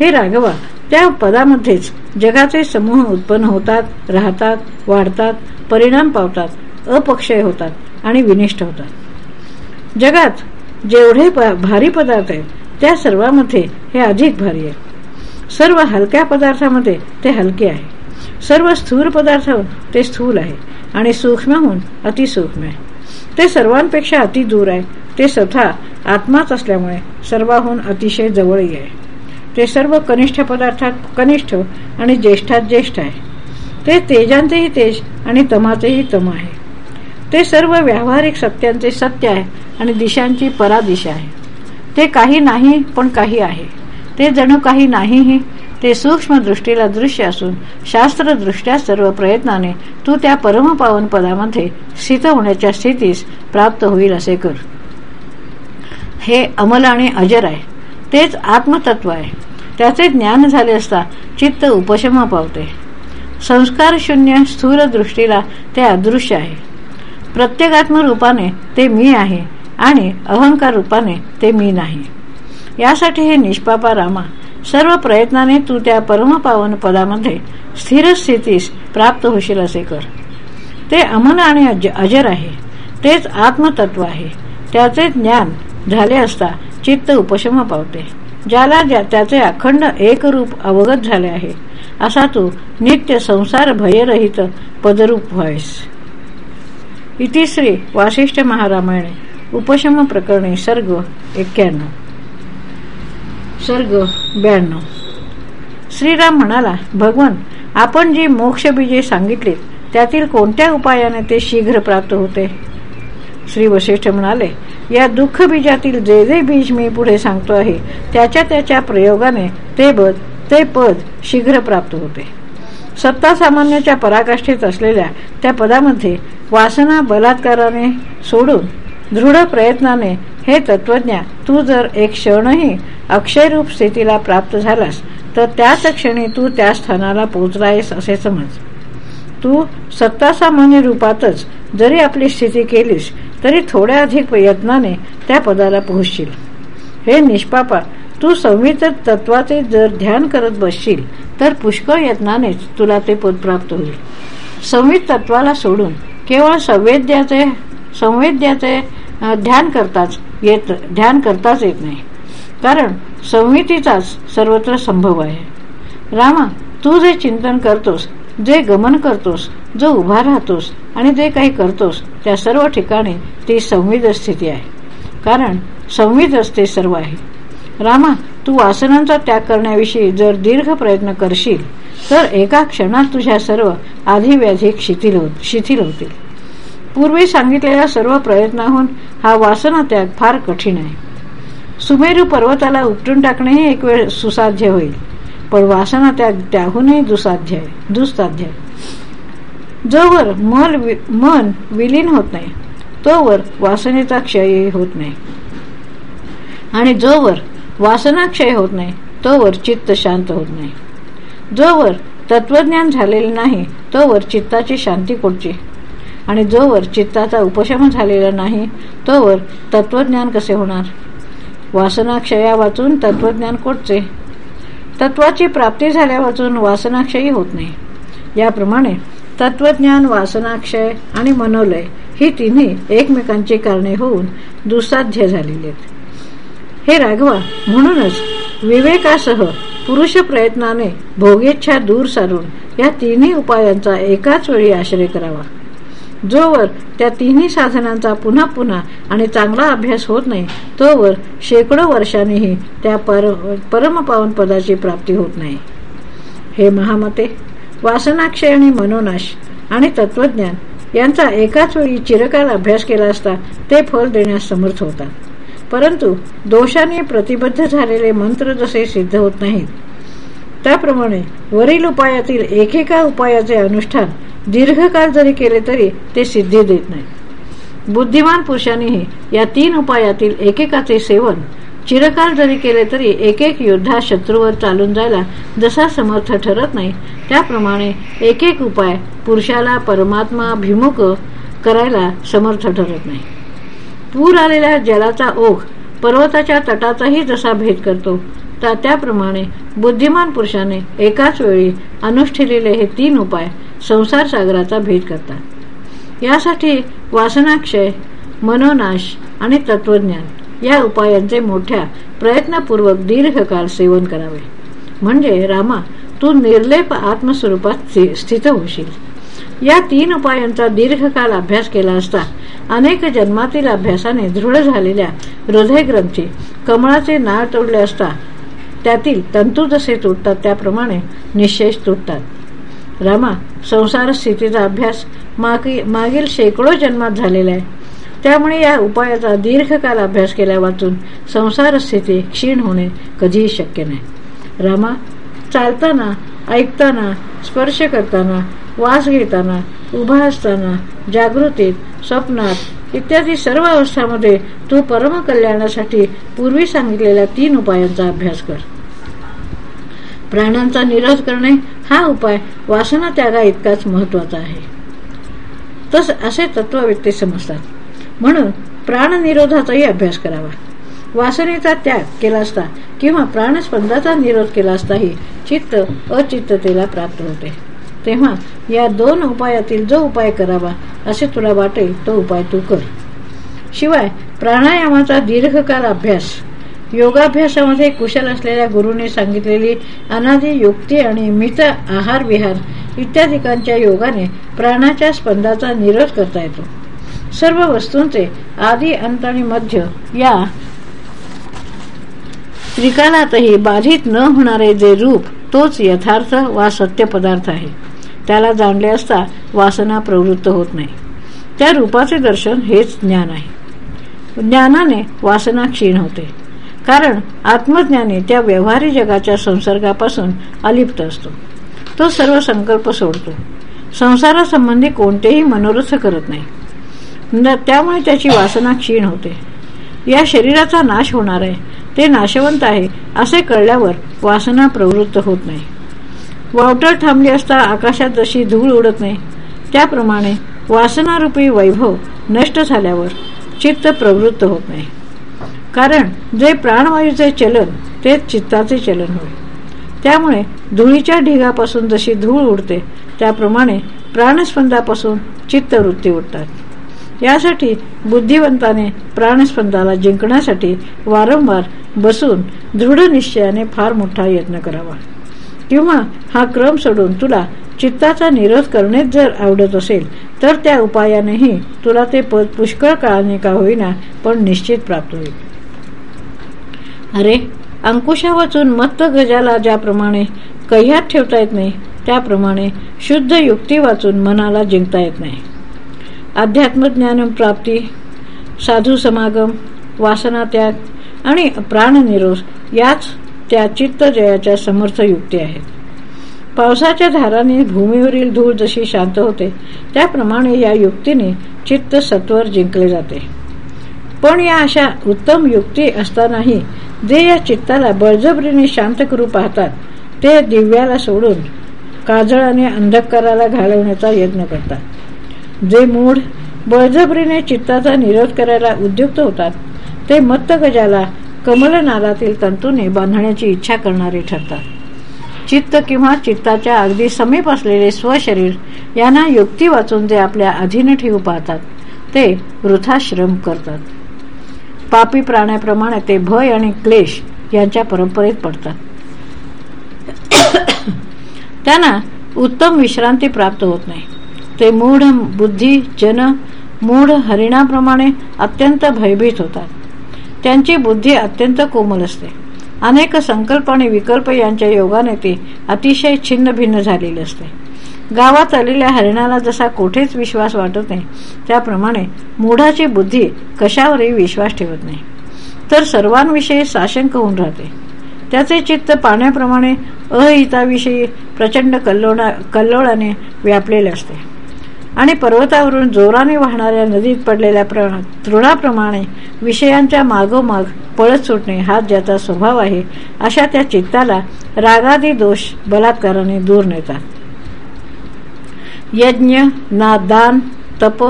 हे राघवा त्या पदामध्येच जगाचे समूह उत्पन्न होतात राहतात वाढतात परिणाम पावतात अपक्षय होतात आणि विनिष्ट होतात. जगात जेवढे भारी पदार्थ आहेत त्या सर्वांमध्ये हे अधिक भारी आहे. सर्व हलक्या पदार्थामध्ये ते हलके आहे. सर्व स्थूल पदार्थ ते स्थूल आहे. आणि सूक्ष्महून अतिसूक्ष्म आहे. ते सर्वांपेक्षा अति दूर आहे. ते स्वतः आत्माच असल्यामुळे सर्वाहून अतिशय जवळही आहे. ते सर्व कनिष्ठ पदार्थात कनिष्ठ आणि ज्येष्ठात ज्येष्ठ आहे. ते तेजांचेही तेज आणि तमाचेही तम आहे. ते सर्व व्यावहारिक सत्यांचे सत्य आहे आणि दिशांची परादिशा आहे. ते काही नाही पण काही आहे. ते जणू काही नाहीही ते सूक्ष्म दृष्टीला दृश्य असून शास्त्रदृष्ट्या सर्व प्रयत्नाने तू त्या परमपावन पदामध्ये स्थित होण्याच्या स्थितीस प्राप्त होईल असे कर. हे अमल आणि अजर आहे. तेच आत्मतत्व आहे. त्याचे ज्ञान झाले असता चित्त उपशमा पावते. संस्कार शून्य स्थूल दृष्टीला ते अदृश्य आहे. प्रत्येकात्म रूपाने ते मी आहे आणि अहंकार रूपाने ते मी नाही. यासाठी हे निष्पापा रामा सर्व प्रयत्नाने तू त्या परमपावन पदामध्ये स्थिर स्थितीस प्राप्त होशील असे कर. ते अमन आणि अजर आहे. तेच आत्मतत्व आहे. त्याचे ज्ञान झाले असता चित्त उपशम पावते. ज्याला ज्या त्याचे अखंड एक रूप अवगत झाले आहे असा तू नित्य संसार भयरहित पदरूप व्हायस. इतिश्री वासिष्ठ महारामायणे उपशम प्रकरणे सर्ग एक्क्याण्णव सर्ग ब्याण्णव. श्रीराम म्हणाला भगवान आपण जी मोक्षबीजे सांगितली त्यातील कोणत्या उपायाने ते शीघ्र प्राप्त होते? श्री वशिष्ठ म्हणाले या दुःख बीजातील जे जे बीज मी पुढे सांगतो आहे त्याच्या त्याच्या प्रयोगाने ते पद ते पद शीघ्र प्राप्त होते. सत्ता सामान्याच्या पराकाष्ठेत असलेल्या त्या पदामध्ये वासना बलात्काराने सोडून दृढ प्रयत्नाने हे तत्वज्ञा तू जर एक क्षणही अक्षयरूप स्थितीला प्राप्त झालास तर त्याच क्षणी तू त्या स्थानाला पोचलायस असे समज. तू सत्ता सामान्य रूपातच जरी आपली स्थिती केलीस तरी थोड्या अधिक प्रयत्नाने त्या पदाला पोहोचशील. हे निष्पापा तू संवित तत्वाचे जर ध्यान करत बसशील तर पुष्कळ यत्नानेच तुला ते पद प्राप्त होईल. संवित तत्वाला सोडून केवळ संवेद्याचे संवेद्याचे ध्यान करताच येत ध्यान करताच येत नाही. कारण संवितीचाच सर्वत्र संभव आहे. रामा तू जे चिंतन करतोस जे गमन करतोस जो उभा राहतोस आणि जे काही करतोस त्या सर्व ठिकाणी ती संविध स्थिती आहे. कारण संविध असते सर्व आहे. रामा तू वासनांचा त्याग करण्याविषयी जर दीर्घ प्रयत्न करशील तर एका क्षणात तुझ्या सर्व आधी शिथिल शिथिल होतील. पूर्वी सांगितलेल्या सर्व प्रयत्नाहून हा वासना त्याग फार कठीण आहे. सुमेरू पर्वताला उपटून टाकणेही एक वेळ सुसाध्य होईल पण वासना त्याग त्याहूनही दुसाध्य आहे दुस्साध्य आहे. जोवर मन मन विलीन होत नाही तोवर वासनेचा क्षयही होत नाही. आणि जोवर वासनाक्षय होत नाही तोवर चित्त शांत होत नाही. जोवर तत्वज्ञान झालेले नाही तोवर चित्ताची शांती कोणची आणि जोवर चित्ताचा उपशम झालेला नाही तोवर तत्वज्ञान कसे होणार? वासनाक्षया वाचून तत्वज्ञान कोटचे तत्वाची प्राप्ती झाल्या वाचून वासनाक्षयी होत नाही. याप्रमाणे तत्वज्ञान वासनाक्षय आणि मनोलय ही तिन्ही एकमेकांची कारणे होऊन दुसाध्य झालेली आहेत. हे राघवा म्हणूनच विवेकासह पुरुष प्रयत्नाने भोगेच्छा दूर सारून या तिन्ही उपायांचा एकाच वेळी आश्रय करावा. जोवर त्या तिन्ही साधनांचा पुन्हा पुन्हा आणि चांगला अभ्यास होत नाही तोवर शेकडो वर्षांनीही त्या पर परमपावन पदाची प्राप्ती होत नाही. हे महामते वासनाक्षय आणि मनोनाश आणि तत्वज्ञान यांचा एकाच वेळी चिरकाल अभ्यास केला असता ते फल देण्यास समर्थ होतात. परंतु दोषाने प्रतिबद्ध झालेले मंत्र जसे सिद्ध होत नाहीत. त्याप्रमाणे वरील उपायातील एकेका उपायाचे अनुष्ठान दीर्घकाळ जरी केले तरी ते सिद्धी देत नाही. बुद्धिमान पुरुषांनीही या तीन उपायातील एकेकाचे सेवन चिरकाल जरी केले तरी एक एक योद्धा शत्रूवर चालून जायला जसा समर्थ ठरत नाही त्याप्रमाणे एक एक उपाय पुरुषाला परमात्मा भिमुख करायला समर्थ ठरत नाही. पूर आलेल्या जलाचा ओघ पर्वताच्या तटाचाही जसा भेद करतो तर त्याप्रमाणे बुद्धिमान पुरुषाने एकाच वेळी अनुष्ठिलेले हे तीन उपाय संसार सागराचा भेद करतात. यासाठी वासनाक्षय मनोनाश आणि तत्वज्ञान या उपायांचे मोठ्या प्रयत्नपूर्वक दीर्घकाळ सेवन करावे. म्हणजे रामा तू निर्लेप आत्मस्वरूपात स्थित होशील. या तीन उपायांचा दीर्घकाल अभ्यास केला असता अनेक जन्मातील अभ्यासाने दृढ झालेल्या हृदयग्रंथी कमळाचे नाळ तोडले असता त्यातील तंतू जसे तुटतात त्याप्रमाणे निशेष तुटतात. रामा संसार स्थितीचा अभ्यास मागील शेकडो जन्मात झालेला आहे. त्यामुळे या उपायाचा दीर्घकाल अभ्यास केल्या वाचून संसार स्थिती क्षीण होणे कधीही शक्य नाही. रामा चालताना ऐकताना स्पर्श करताना वास घेताना उभा असताना जागृतीत स्वप्नात. इत्यादी सर्व अवस्थामध्ये तू परमकल्याणासाठी पूर्वी सांगितलेल्या तीन उपायांचा अभ्यास कर. प्राणांचा निरोध करणे हा उपाय वासना त्यागा इतकाच महत्त्वाचा आहे. तस असे तत्वव्यक्ती समजतात. म्हणून प्राणनिरोधाचाही अभ्यास करावा. वासनेचा त्याग केला असता किंवा प्राणस्पंदाचा निरोध केला असताही चित्त अचित्ततेला प्राप्त होते. तेव्हा या दोन उपायातील जो उपाय करावा असे तुला वाटेल तो उपाय तू कर. शिवाय प्राणायामाचा दीर्घकाल अभ्यास. योगाभ्यासामध्ये कुशल असलेल्या गुरुने सांगितलेली अनादी युक्ती आणि मित आहार विहार इत्यादिकांच्या योगाने प्राणाच्या स्पंदाचा निरोध करता येतो. सर्व वस्तूंचे आदी अंत आणि मध्य या त्रिकालातही बाधित न होणारे जे रूप तोच यथार्थ वा सत्य पदार्थ आहे. त्याला जाणले असता वासना प्रवृत्त होत नाही. त्या रूपाचे दर्शन हेच ज्ञान आहे. ज्ञानाने वासना क्षीण होते. कारण आत्मज्ञानी त्या व्यवहारी जगाच्या संसर्गापासून अलिप्त असतो. तो सर्व संकल्प सोडतो. संसारासंबंधी कोणतेही मनोरथ करत नाही. त्यामुळे त्याची वासना क्षीण होते. या शरीराचा नाश होणार आहे. ते नाशवंत आहे असे कळल्यावर वासना प्रवृत्त होत नाही. वावटर थांबली असता आकाशात जशी धूळ उडत नाही. त्याप्रमाणे वासनारूपी वैभव नष्ट झाल्यावर चित्त प्रवृत्त होत नाही. कारण जे प्राणवायूचे चलन तेच चित्ताचे चलन होय. त्यामुळे धुळीच्या ढिगापासून जशी धूळ उडते त्याप्रमाणे प्राणस्पंदापासून चित्तवृत्ती उडतात. यासाठी बुद्धिवंताने प्राणस्पंदाला जिंकण्यासाठी वारंवार बसून दृढ निश्चयाने फार मोठा यत्न करावा. किंवा हा क्रम सोडून तुला चित्ताचा निरोध करणेच जर आवडत असेल तर त्या उपायानेही तुला ते पद पुष्कळ काळाने का होईना पण निश्चित प्राप्त होईल. अरे अंकुशा वाचून मत्त गजाला ज्याप्रमाणे कह्यात ठेवता येत नाही त्याप्रमाणे शुद्ध युक्ती वाचून मनाला जिंकता येत नाही. अध्यात्मज्ञान प्राप्ती साधू समागम वासना त्याग आणि प्राणनिरोध याच त्या चित्त जयाच्या समर्थ युक्ती आहेत. पावसाच्या धाराने भूमीवरील धूळ जशी शांत होते त्याप्रमाणे या युक्तीने चित्त सत्वर जिंकले जाते. पण या अशा उत्तम युक्ती असतानाही जे या चित्ताला बळजबरीने शांत करू पाहतात ते दिव्याला सोडून काजळाने अंधकाराला घालवण्याचा यत्न करतात. जे मूढ बळजबरीने चित्ताचा निरोध करायला उद्युक्त होतात ते मत्तगजाला कमलनादातील तंतूने बांधण्याची इच्छा करणारे ठरतात. चित्त किंवा चित्ताच्या अगदी समीप असलेले स्वशरीर यांना युक्ती वाचून जे आपल्या अधीन ठेवू पाहतात ते वृथाश्रम करतात. पापी प्राण्याप्रमाणे ते भय आणि क्लेश यांच्या परंपरेत पडतात. त्यांना उत्तम विश्रांती प्राप्त होत नाही. ते मूढ बुद्धी जन मूढ हरिणाप्रमाणे अत्यंत भयभीत होतात. त्यांची बुद्धी अत्यंत कोमल असते. अनेक संकल्प आणि विकल्प यांच्या योगाने ते अतिशय छिन्न भिन्न झालेली असते. गावात आलेल्या हरिणाला जसा कोठेच विश्वास वाटत नाही त्याप्रमाणे मूढाची बुद्धी कशावरही विश्वास ठेवत नाही. तर सर्वांविषयी साशंक होऊन राहते. त्याचे चित्त पाण्याप्रमाणे अहिताविषयी प्रचंड कल्लोळा कल्लोळाने व्यापलेले असते. आणि पर्वतावरून जोराने वाहणाऱ्या नदीत पडलेल्या तृणाप्रमाणे विषयांच्या मागोमाग पळत सुटणे हा ज्याचा स्वभाव आहे अशा त्या चित्ताला रागादी दोष बलात्काराने दूर नेतात. यज्ञ नादान तप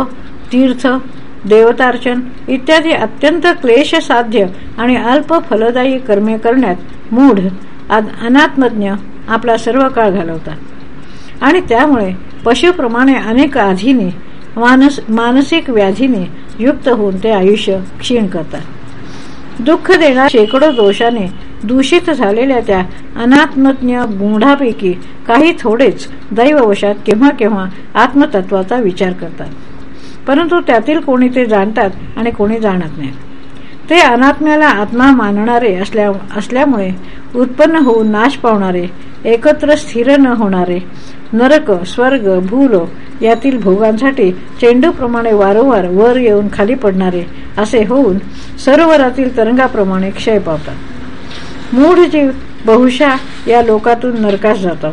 तीर्थ देवतार्चन इत्यादी अत्यंत क्लेश साध्य आणि अल्प फलदायी कर्मे करण्यात मूढ अनात्मज्ञ आपला सर्व काळ घालवतात. आणि त्यामुळे पशुप्रमाणे अनेक आधीने मानस मानसिक व्याधीने युक्त होऊन ते आयुष्य क्षीण करतात. दुःख देणार शेकडो दोषाने दूषित झालेल्या त्या अनात्मज्ञ गुंढापैकी काही थोडेच दैववशात केव्हा केव्हा आत्मतत्वाचा विचार करतात. परंतु त्यातील कोणी ते जाणतात आणि कोणी जाणत नाही. ते अनात्म्याला आत्मा मानणारे असल्या असल्यामुळे उत्पन्न होऊन नाश पावणारे एकत्र स्थिर न होणारे नरक स्वर्ग भूलोक यातील भोगांसाठी चेंडूप्रमाणे वारंवार वर येऊन खाली पडणारे असे होऊन सरोवरातील तरंगाप्रमाणे क्षय पावतात. मूढ जीव बहुशा या लोकातून नरकास जातात.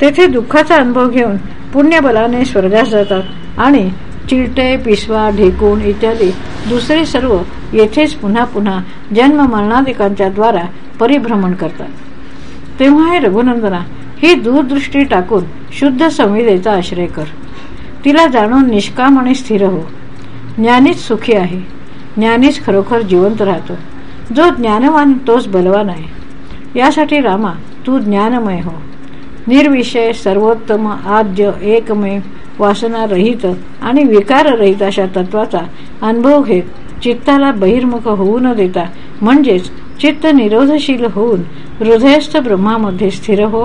तेथे दुःखाचा अनुभव घेऊन पुण्यबलाने स्वर्गास जातात आणि चिरटे पिसवा ढेकून इत्यादी. दुसरे सर्व येथेच पुन्हा पुन्हा जन्म मरणाधिकांच्या द्वारा परिभ्रमण करतात. तेव्हा हे रघुनंदना ही दूरदृष्टी टाकून शुद्ध संविदेचा आश्रय कर. तिला जाणून निष्काम आणि स्थिर हो. ज्ञानीच सुखी आहे. ज्ञानीच खरोखर जिवंत राहतो. जो ज्ञानवान तोच बलवान आहे. यासाठी रामा तू ज्ञानमय हो. निर्विषय सर्वोत्तम आद्य एकमेव वासना रहित आणि विकार रहित अशा तत्वाचा अनुभव घेत चित्ताला बहिर्मुख होऊ न देता म्हणजेच चित्त निरोधशील होऊन हृदयस्थ ब्रह्मामध्ये स्थिर हो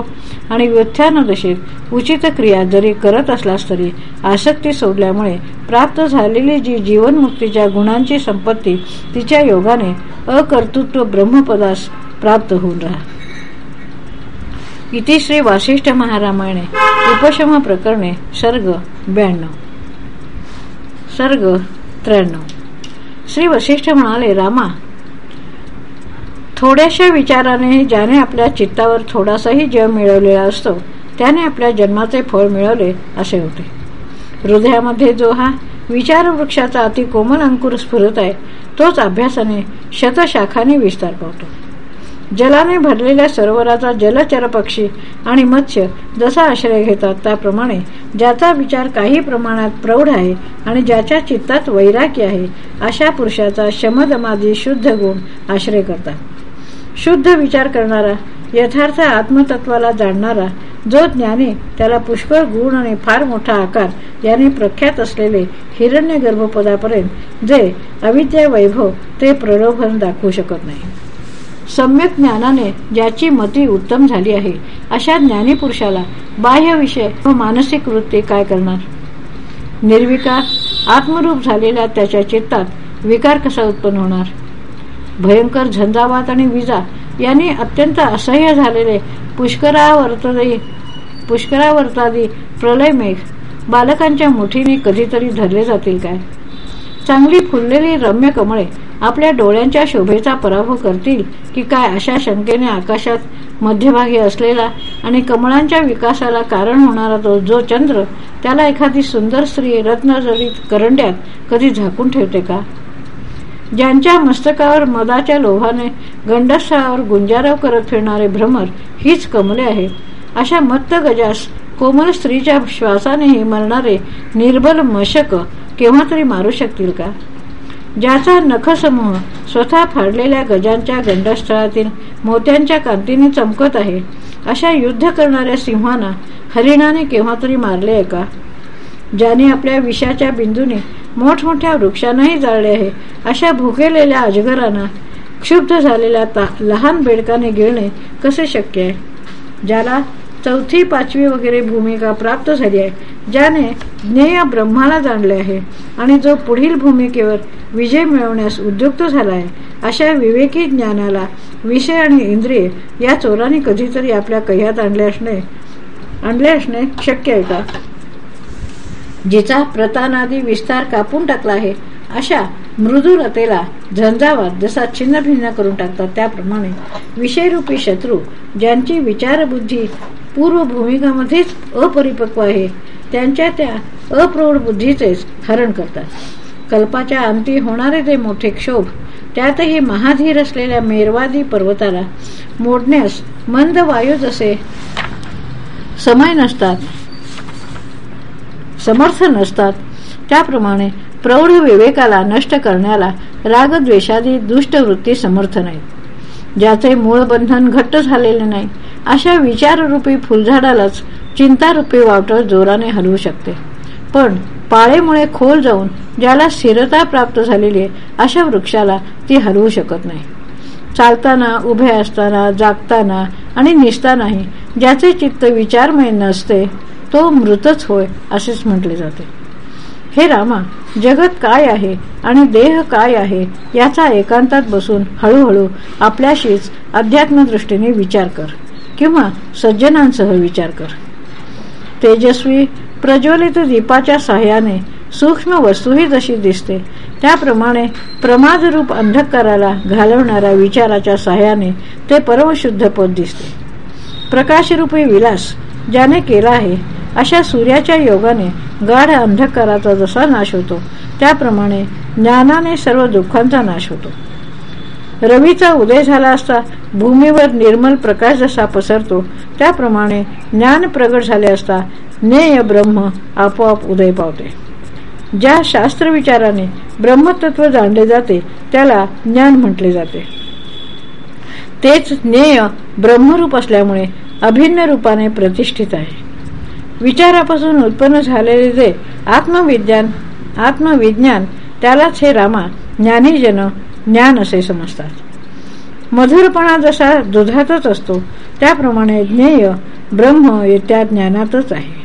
आणि व्युत्थानदशेत उचित क्रिया जरी करत असलास तरी आसक्ती सोडल्यामुळे प्राप्त झालेली जी जीवनमुक्तीच्या गुणांची संपत्ती तिच्या योगाने अकर्तृत्व ब्रह्मपदास प्राप्त होऊन राहा. इति श्री वासिष्ठ महारामायणे उपशम प्रकरणे सर्ग ब्याण्णव. सर्ग त्र्याण्णव. श्री वशिष्ठ म्हणाले रामा थोड्याशा विचाराने ज्याने आपल्या चित्तावर थोडासाही जम मिळवलेला असतो त्याने आपल्या जन्माचे फळ मिळवले असे होते. हृदयामध्ये जो हा विचार वृक्षाचा अति कोमल अंकुर स्फुरत आहे तोच अभ्यासाने शतशाखाने विस्तार पावतो. जलाने भरलेल्या सरोवराचा जलचर पक्षी आणि मत्स्य जसा आश्रय घेतात त्याप्रमाणे ज्याचा विचार काही प्रमाणात प्रौढ आहे आणि ज्याच्या चित्तात वैराग्य आहे अशा पुरुषाचा शमदमादी शुद्ध गुण आश्रय करतात. शुद्ध विचार करणारा यथार्थ आत्मतत्वाला जाणणारा जो ज्ञानी त्याला पुष्कळ गुण आणि फार मोठा आकार याने प्रख्यात असलेले हिरण्य गर्भपदापर्यंत जे अविद्या वैभव ते प्रलोभन दाखवू शकत नाही. सम्यक ज्ञानाने ज्याची मती उत्तम झाली आहे अशा ज्ञानीपुरुषाला बाह्य विषय व मानसिक वृत्ती काय करणार? निर्विकार आत्मरूप झालेल्या त्याच्या चित्तात विकार कसा उत्पन्न होणार? भयंकर झंझावात आणि विजा यांनी अत्यंत असह्य झालेले पुष्करावर्तदी पुष्करावर्तादी प्रलय मेघ बालकांच्या मुठीने कधीतरी धरले जातील काय? चांगली फुललेली रम्य कमळे आपल्या डोळ्यांच्या शोभेचा पराभव करतील की काय अशा शंकेने आकाशात मध्यभागी असलेला आणि कमळांच्या विकासाला कारण होणारा तो जो चंद्र त्याला एखादी सुंदर स्त्री रत्नजडित करंड्यात कधी झाकून ठेवते का? ज्यांच्या मस्तकावर मदाच्या लोभाने गंडस्थळावर गुंजारव करत फिरणारे भ्रमर हीच कमले आहेत. अशा मत्त गजास कोमल स्त्रीच्या श्वासानेही मरणारे निर्बल मशक केव्हा तरी मारू शकतील का? ज्याचा नखसमूह स्वतः फाडलेल्या गजांच्या गंडस्थळातील मोत्यांच्या कांतीने चमकत आहे अशा युद्ध करणाऱ्या सिंहांना हरिणाने केव्हा तरी मारले आहे का? ज्याने आपल्या विषाच्या बिंदूने मोठमोठ्या वृक्षांनाही जाळले आहे अशा भुकेलेल्या अजगरांना क्षुब्ध झालेल्या लहान बेडकाने गिळणे कसे शक्य आहे? ज्याला चौथी पाचवी वगैरे भूमिका प्राप्त झाली आहे ज्याने ज्ञेय ब्रह्माला जाणले आहे आणि जो पुढील भूमिकेवर विजय मिळवण्यास उद्युक्त झाला आहे अशा विवेकी ज्ञानाला विषय आणि इंद्रिय या चोराने कधीतरी आपल्या कह्यात आणले असणे आणले असणे शक्य आहे का? जिचा प्रतानादी विस्तार कापून टाकला आहे अशा मृदुलतेला झंझावात जसा छिन्न भिन्न करून टाकतात त्याप्रमाणे विषयरूपी शत्रू ज्यांची विचारबुद्धी पूर्व भूमिकामध्येच अपरिपक्व आहे त्यांच्या त्या अप्रौढ बुद्धीचेच हरण करतात. कल्पाच्या अंती होणारे ते मोठे क्षोभ त्यातही महाधीर असलेल्या मेरवादी पर्वताला मोडण्यास मंद वायू जसे समय नसतात समर्थ नसतात त्याप्रमाणे प्रौढ विवेकाला नष्ट करण्याला रागद्वेषादी दुष्टवृत्ती समर्थ नाही ज्याचे मूळ बंधन घट्ट झालेले नाही अशा विचाररूपी फुलझाडालाच चिंतारूपी वावटळ जोराने हलवू शकते. पण पाळेमुळे खोल जाऊन ज्याला स्थिरता प्राप्त झालेली आहे अशा वृक्षाला ती हलवू शकत नाही. चालताना उभे असताना जागताना आणि निसतानाही ज्याचे चित्त विचारमय नसते तो मृतच होय असेच म्हटले जाते. हे रामा जगत काय आहे आणि देह काय आहे याचा एकांतात बसून हळूहळू आपल्याशीच अध्यात्मदृष्टीने विचार कर किंवा सज्जनांसह विचार कर. तेजस्वी प्रज्वलित दीपाच्या सहाय्याने सूक्ष्म वस्तूही जशी दिसते त्याप्रमाणे प्रमादरूप अंधकाराला घालवणाऱ्या विचाराच्या सहाय्याने ते परमशुद्ध पद दिसते. प्रकाशरूपी विलास ज्याने केला आहे अशा सूर्याच्या योगाने गाढ अंधकाराचा जसा नाश होतो त्याप्रमाणे ज्ञानाने सर्व दुःखांचा नाश होतो. रवीचा उदय झाला असता भूमीवर निर्मल प्रकाश जसा पसरतो त्याप्रमाणे ज्ञान प्रगट झाले असता ज्ञेय ब्रह्म आपोआप उदय पावते. ज्या शास्त्र विचाराने ब्रह्मतत्व जाणले जाते त्याला ज्ञान म्हटले जाते. तेच ज्ञेय ब्रह्मरूप असल्यामुळे अभिन्न रूपाने प्रतिष्ठित आहे. विचारापासून उत्पन्न झालेले जे आत्मविज्ञान आत्मविज्ञान त्यालाच हे रामा ज्ञानीजन ज्ञान असे समजतात. मधुरपणा जसा दुधातच असतो त्याप्रमाणे ज्ञेय ब्रह्म त्या ज्ञानातच आहे.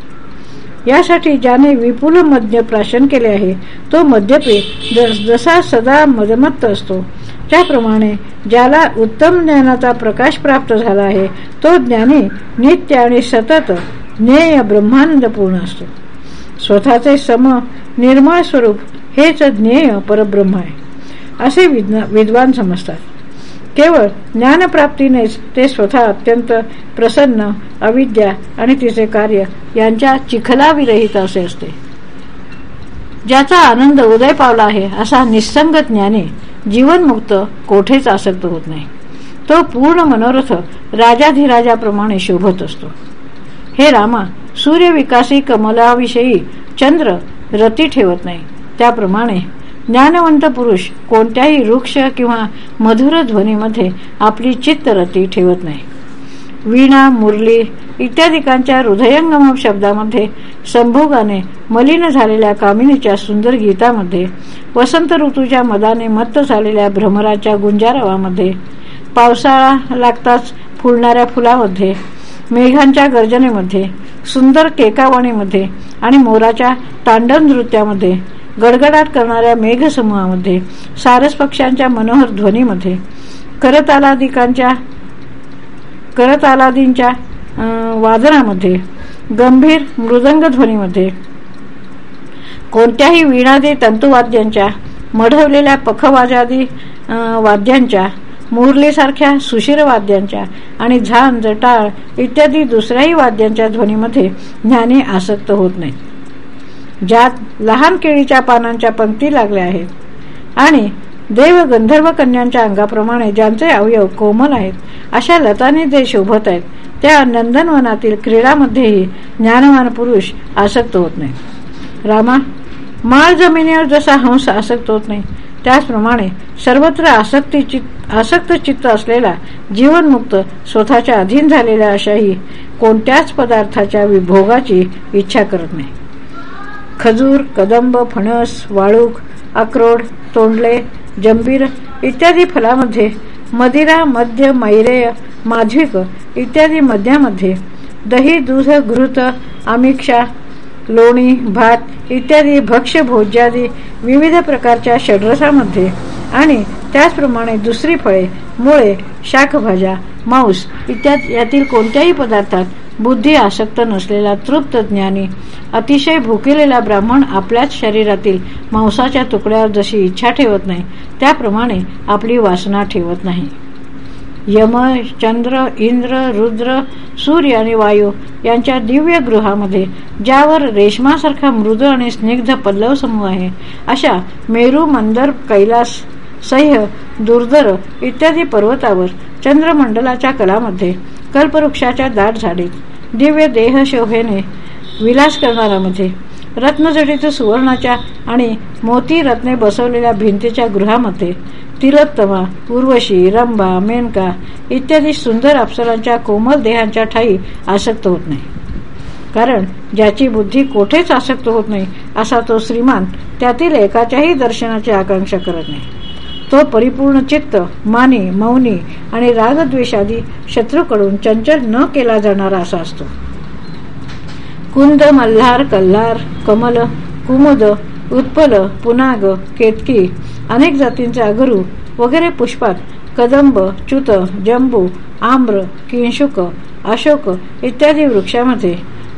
यासाठी ज्याने विपुल मद्य प्राशन केले आहे तो मद्यपी जसा सदा मदमत्त असतो. त्याप्रमाणे ज्याला उत्तम ज्ञानाचा प्रकाश प्राप्त झाला आहे तो ज्ञानी नित्य आणि सतत ज्ञेय ब्रह्मानंदपूर्ण असतो. स्वतःचे सम निर्मळ स्वरूप हेच ज्ञेय परब्रह्म आहे असे विद्वान समजतात. केवळ ज्ञानप्राप्तीनेच ते स्वतः अत्यंत प्रसन्न अविद्या आणि तिचे कार्य यांच्या चिखलाविरहित असे असते. ज्याचा आनंद उदय पावला आहे असा निसंग ज्ञानी जीवनमुक्त कोठेच आसक्त होत नाही. तो पूर्ण मनोरथ राजाधिराजाप्रमाणे शोभत असतो. हे रामा सूर्यविकासी कमलाविषयी चंद्र रती ठेवत नाही. त्याप्रमाणे ज्ञानवंत पुरुष कोणत्याही वृक्ष किंवा मधुर ध्वनीमध्ये आपली चित्तरती ठेवत नाही. वीणा मुरली इत्यादिकांच्या हृदयंगम शब्दामध्ये संभोगाने मलिन झालेल्या कामिनीच्या सुंदर गीतामध्ये वसंत ऋतूच्या मदाने मत्त झालेल्या भ्रमराच्या गुंजारवामध्ये पावसाळा लागताच फुलणाऱ्या फुलामध्ये मेघांच्या गर्जनेमध्ये सुंदर केकावणीमध्ये आणि मोराच्या तांडन नृत्यामध्ये गडगडाट करणाऱ्या मेघसमूहामध्ये सारस पक्ष्यांच्या मनोहर ध्वनीमध्ये करतालादिकांच्या करतालादींच्या वादनामध्ये गंभीर मृदंग ध्वनीमध्ये कोणत्याही वीणादी तंतुवाद्यांच्या मढवलेल्या पखवाजादी वाद्यांच्या मुरलीसारख्या सुशीर वाद्यांच्या आणि झान जटाळ इत्यादी दुसऱ्याही वाद्यांच्या ध्वनीमध्ये ज्ञानी आसक्त होत नाही ज्यात लहान केळीच्या पानांच्या पंक्ती लागल्या आहेत. आणि देव गंधर्व कन्यांच्या अंगाप्रमाणे ज्यांचे अवयव कोमल आहेत अशा लतांनी जे शोभत आहेत त्या नंदनवनातील क्रीडामध्येही ज्ञानवान पुरुष आसक्त होत नाही रामा माळ जमिनीवर जसा हंस आसक्त होत नाही त्याचप्रमाणे सर्वत्र आसक्ती आसक्त चित्त असलेला जीवनमुक्त स्वतःच्या अधीन झालेल्या अशाही कोणत्याच पदार्थाच्या विभोगाची इच्छा करत नाही. खजूर कदंब फणस वाळूक अक्रोड तोंडले जंबीर इत्यादी फलामध्ये मदिरा मध्य मैरेय माझिक इत्यादी मध्यामध्ये दही दूध घृत आमिक्षा लोणी भात इत्यादी भक्ष्य भोज्यादी विविध प्रकारच्या षडरसामध्ये आणि त्याचप्रमाणे दुसरी फळे मुळे शाकभाज्या मांस इत्यादी यातील कोणत्याही पदार्थात बुद्धी आसक्त नसलेला तृप्त ज्ञानी अतिशय भुकेलेला ब्राह्मण आपल्याच शरीरातील मांसाच्या तुकड्यावर जशी इच्छा ठेवत नाही त्याप्रमाणे आपली वासना ठेवत नाही. यम चंद्र इंद्र रुद्र सूर्य आणि वायू यांच्या दिव्य गृहामध्ये ज्यावर रेशमासारखा मृद आणि स्निग्ध पल्लव समूह आहे अशा मेरू मंदर कैलास सह्य दुर्धर इत्यादी पर्वतावर चंद्रमंडलाच्या कलामध्ये कल्पवृक्षाच्या दाट झाडीत दिव्य देह शोभेने विलास करणाऱ्यामध्ये रत्नजडीत सुवर्णाच्या आणि मोती रत्ने बसवलेल्या भिंतीच्या गृहामध्ये तिलोत्तमा उर्वशी रंभा मेनका इत्यादी सुंदर अप्सरांच्या कोमल देहांच्या ठाई आसक्त होत नाही. कारण ज्याची बुद्धी कोठेच आसक्त होत नाही असा तो श्रीमान त्यातील एकाच्याही दर्शनाची आकांक्षा करत नाही. तो परिपूर्ण चित्त माने मौनी आणि रागद्वेषादी शत्रूकडून चंचल न केला जाणारा असा असतो. कुंद मल्हार कल्हार कमल कुमुद उत्पल पुनाग केतकी अनेक जातींचे अगरू वगैरे पुष्पात कदंब च्युत जंबू आम्र किंशुक अशोक इत्यादी वृक्षामध्ये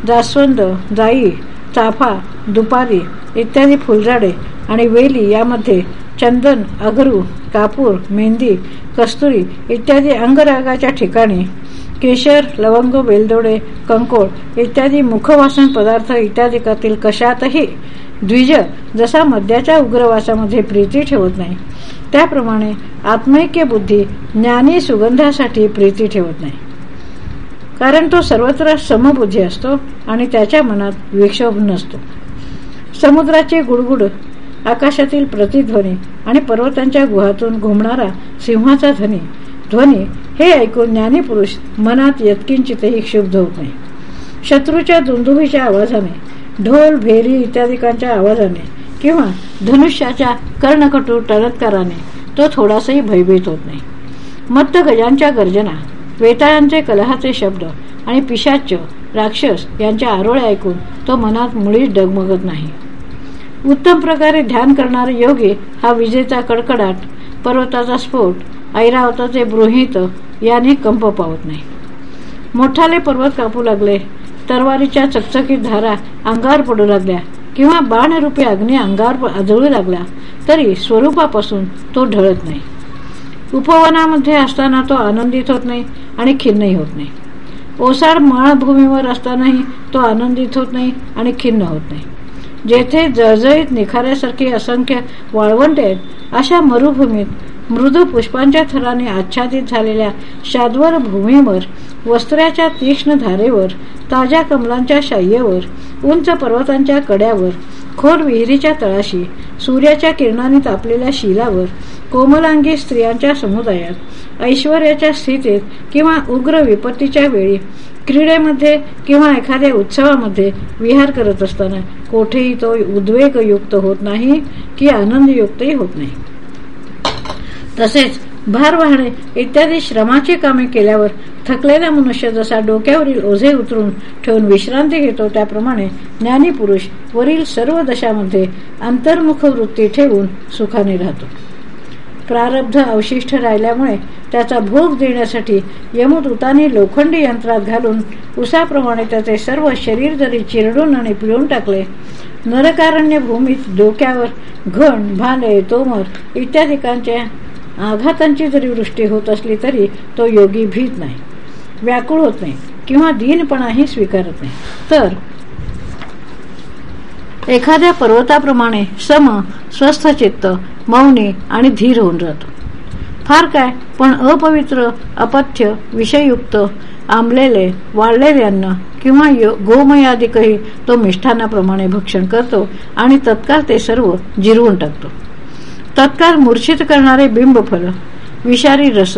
जास्वंद जाई चाफा दुपारी इत्यादी फुलझाडे आणि वेली यामध्ये चंदन अगरू कापूर मेहंदी कस्तुरी इत्यादी अंगरागाच्या ठिकाणी केशर लवंग बेलदोडे कंकोळ इत्यादी मुखवासन पदार्थ इत्यादिकातील कशातही द्विज जसा मद्याच्या उग्रवासामध्ये प्रीती ठेवत नाही त्याप्रमाणे आत्मैक्य बुद्धी ज्ञानी सुगंधासाठी प्रीती ठेवत नाही. कारण तो सर्वत्र समबुद्धी असतो आणि त्याच्या मनात विक्षोभ नसतो. समुद्राचे गुडगुड आकाशातील प्रतिध्वनी आणि पर्वतांच्या गुहातून घुमणारा सिंहाचा ध्वनी. ध्वनी हे ऐकून ज्ञानी पुरुष मनात यत्किंचितही क्षुब्ध होत नाही. शत्रूच्या दुंदुभीच्या आवाजाने ढोल भेरी इत्यादिकांच्या आवाजाने किंवा धनुष्याच्या कर्णकटू टरत्काराने तो थोडासाही भयभीत होत नाही. मत्त गजांच्या गर्जना वेताळांचे कलहाचे शब्द आणि पिशाच्य राक्षस यांच्या आरोळे ऐकून तो मनात मुळीच डगमगत नाही. उत्तम प्रकारे ध्यान करणारे योगी हा विजेचा कडकडाट पर्वताचा स्फोट ऐरावताचे बृहित याने कंप पावत नाही. मोठाले पर्वत कापू लागले. तरवारीच्या चकचकीत धारा अंगावर पडू लागल्या किंवा बाणरूपी अग्नी अंगावर आदळू लागला तरी स्वरूपापासून तो ढळत नाही. उपवनामध्ये असताना तो आनंदित होत नाही आणि खिन्नही होत नाही. ओसाड माळभूमीवर असतानाही तो आनंदित होत नाही आणि खिन्न होत नाही. जेथे जळजळीत निखाऱ्यासारखी असंख्य वाळवंटे आहेत अशा मरुभूमीत मृदू पुष्पांच्या थराने आच्छादित झालेल्या शाद्वर भूमीवर वस्त्राच्या तीक्ष्ण धारेवर ताज्या कमलांच्या शाय्येवर उंच पर्वतांच्या कड्यावर खोर विहिरीच्या तळाशी सूर्याच्या किरणाने तापलेल्या शिलावर कोमलांगी स्त्रियांच्या समुदायात ऐश्वर्याच्या स्थितीत किंवा उग्र विपत्तीच्या वेळी क्रीडेमध्ये किंवा एखाद्या उत्सवामध्ये विहार करत असताना कोठेही तो उद्वेगयुक्त होत नाही की आनंदयुक्तही होत नाही. तसेच भार वाहणे इत्यादी श्रमाची कामे केल्यावर थकलेला मनुष्य जसा डोक्यावरील ओझे उतरून ठेवून विश्रांती घेतो त्याप्रमाणे ज्ञानी पुरुष वरील सर्व दशामध्ये अंतर्मुख वृत्ती ठेवून सुखाने राहतो. प्रारब्ध अवशिष्ट राहिल्यामुळे त्याचा भोग देण्यासाठी यमदूताने लोखंडी यंत्रात घालून उसाप्रमाणे त्याचे सर्व शरीर जरी चिरडून आणि पिळून टाकले नरकारण्य भूमीत डोक्यावर घण भाले तोमर इत्यादिकांच्या आघातांची जरी वृष्टी होत असली तरी तो योगी भीत नाही व्याकुळ होत नाही किंवा दीनपणाही स्वीकारत नाही. तर एखाद्या पर्वताप्रमाणे सम स्वस्थ चित्त मौनी आणि धीर होऊन जातो. फार काय पण अपवित्र अपथ्य विषयुक्त आंबलेले वाळलेले अन्न किंवा गोमयादिकही तो मिष्ठानाप्रमाणे भक्षण करतो आणि तत्काळ ते सर्व जिरवून टाकतो. तत्काळ मूर्छित करणारे बिंबफल विषारी रस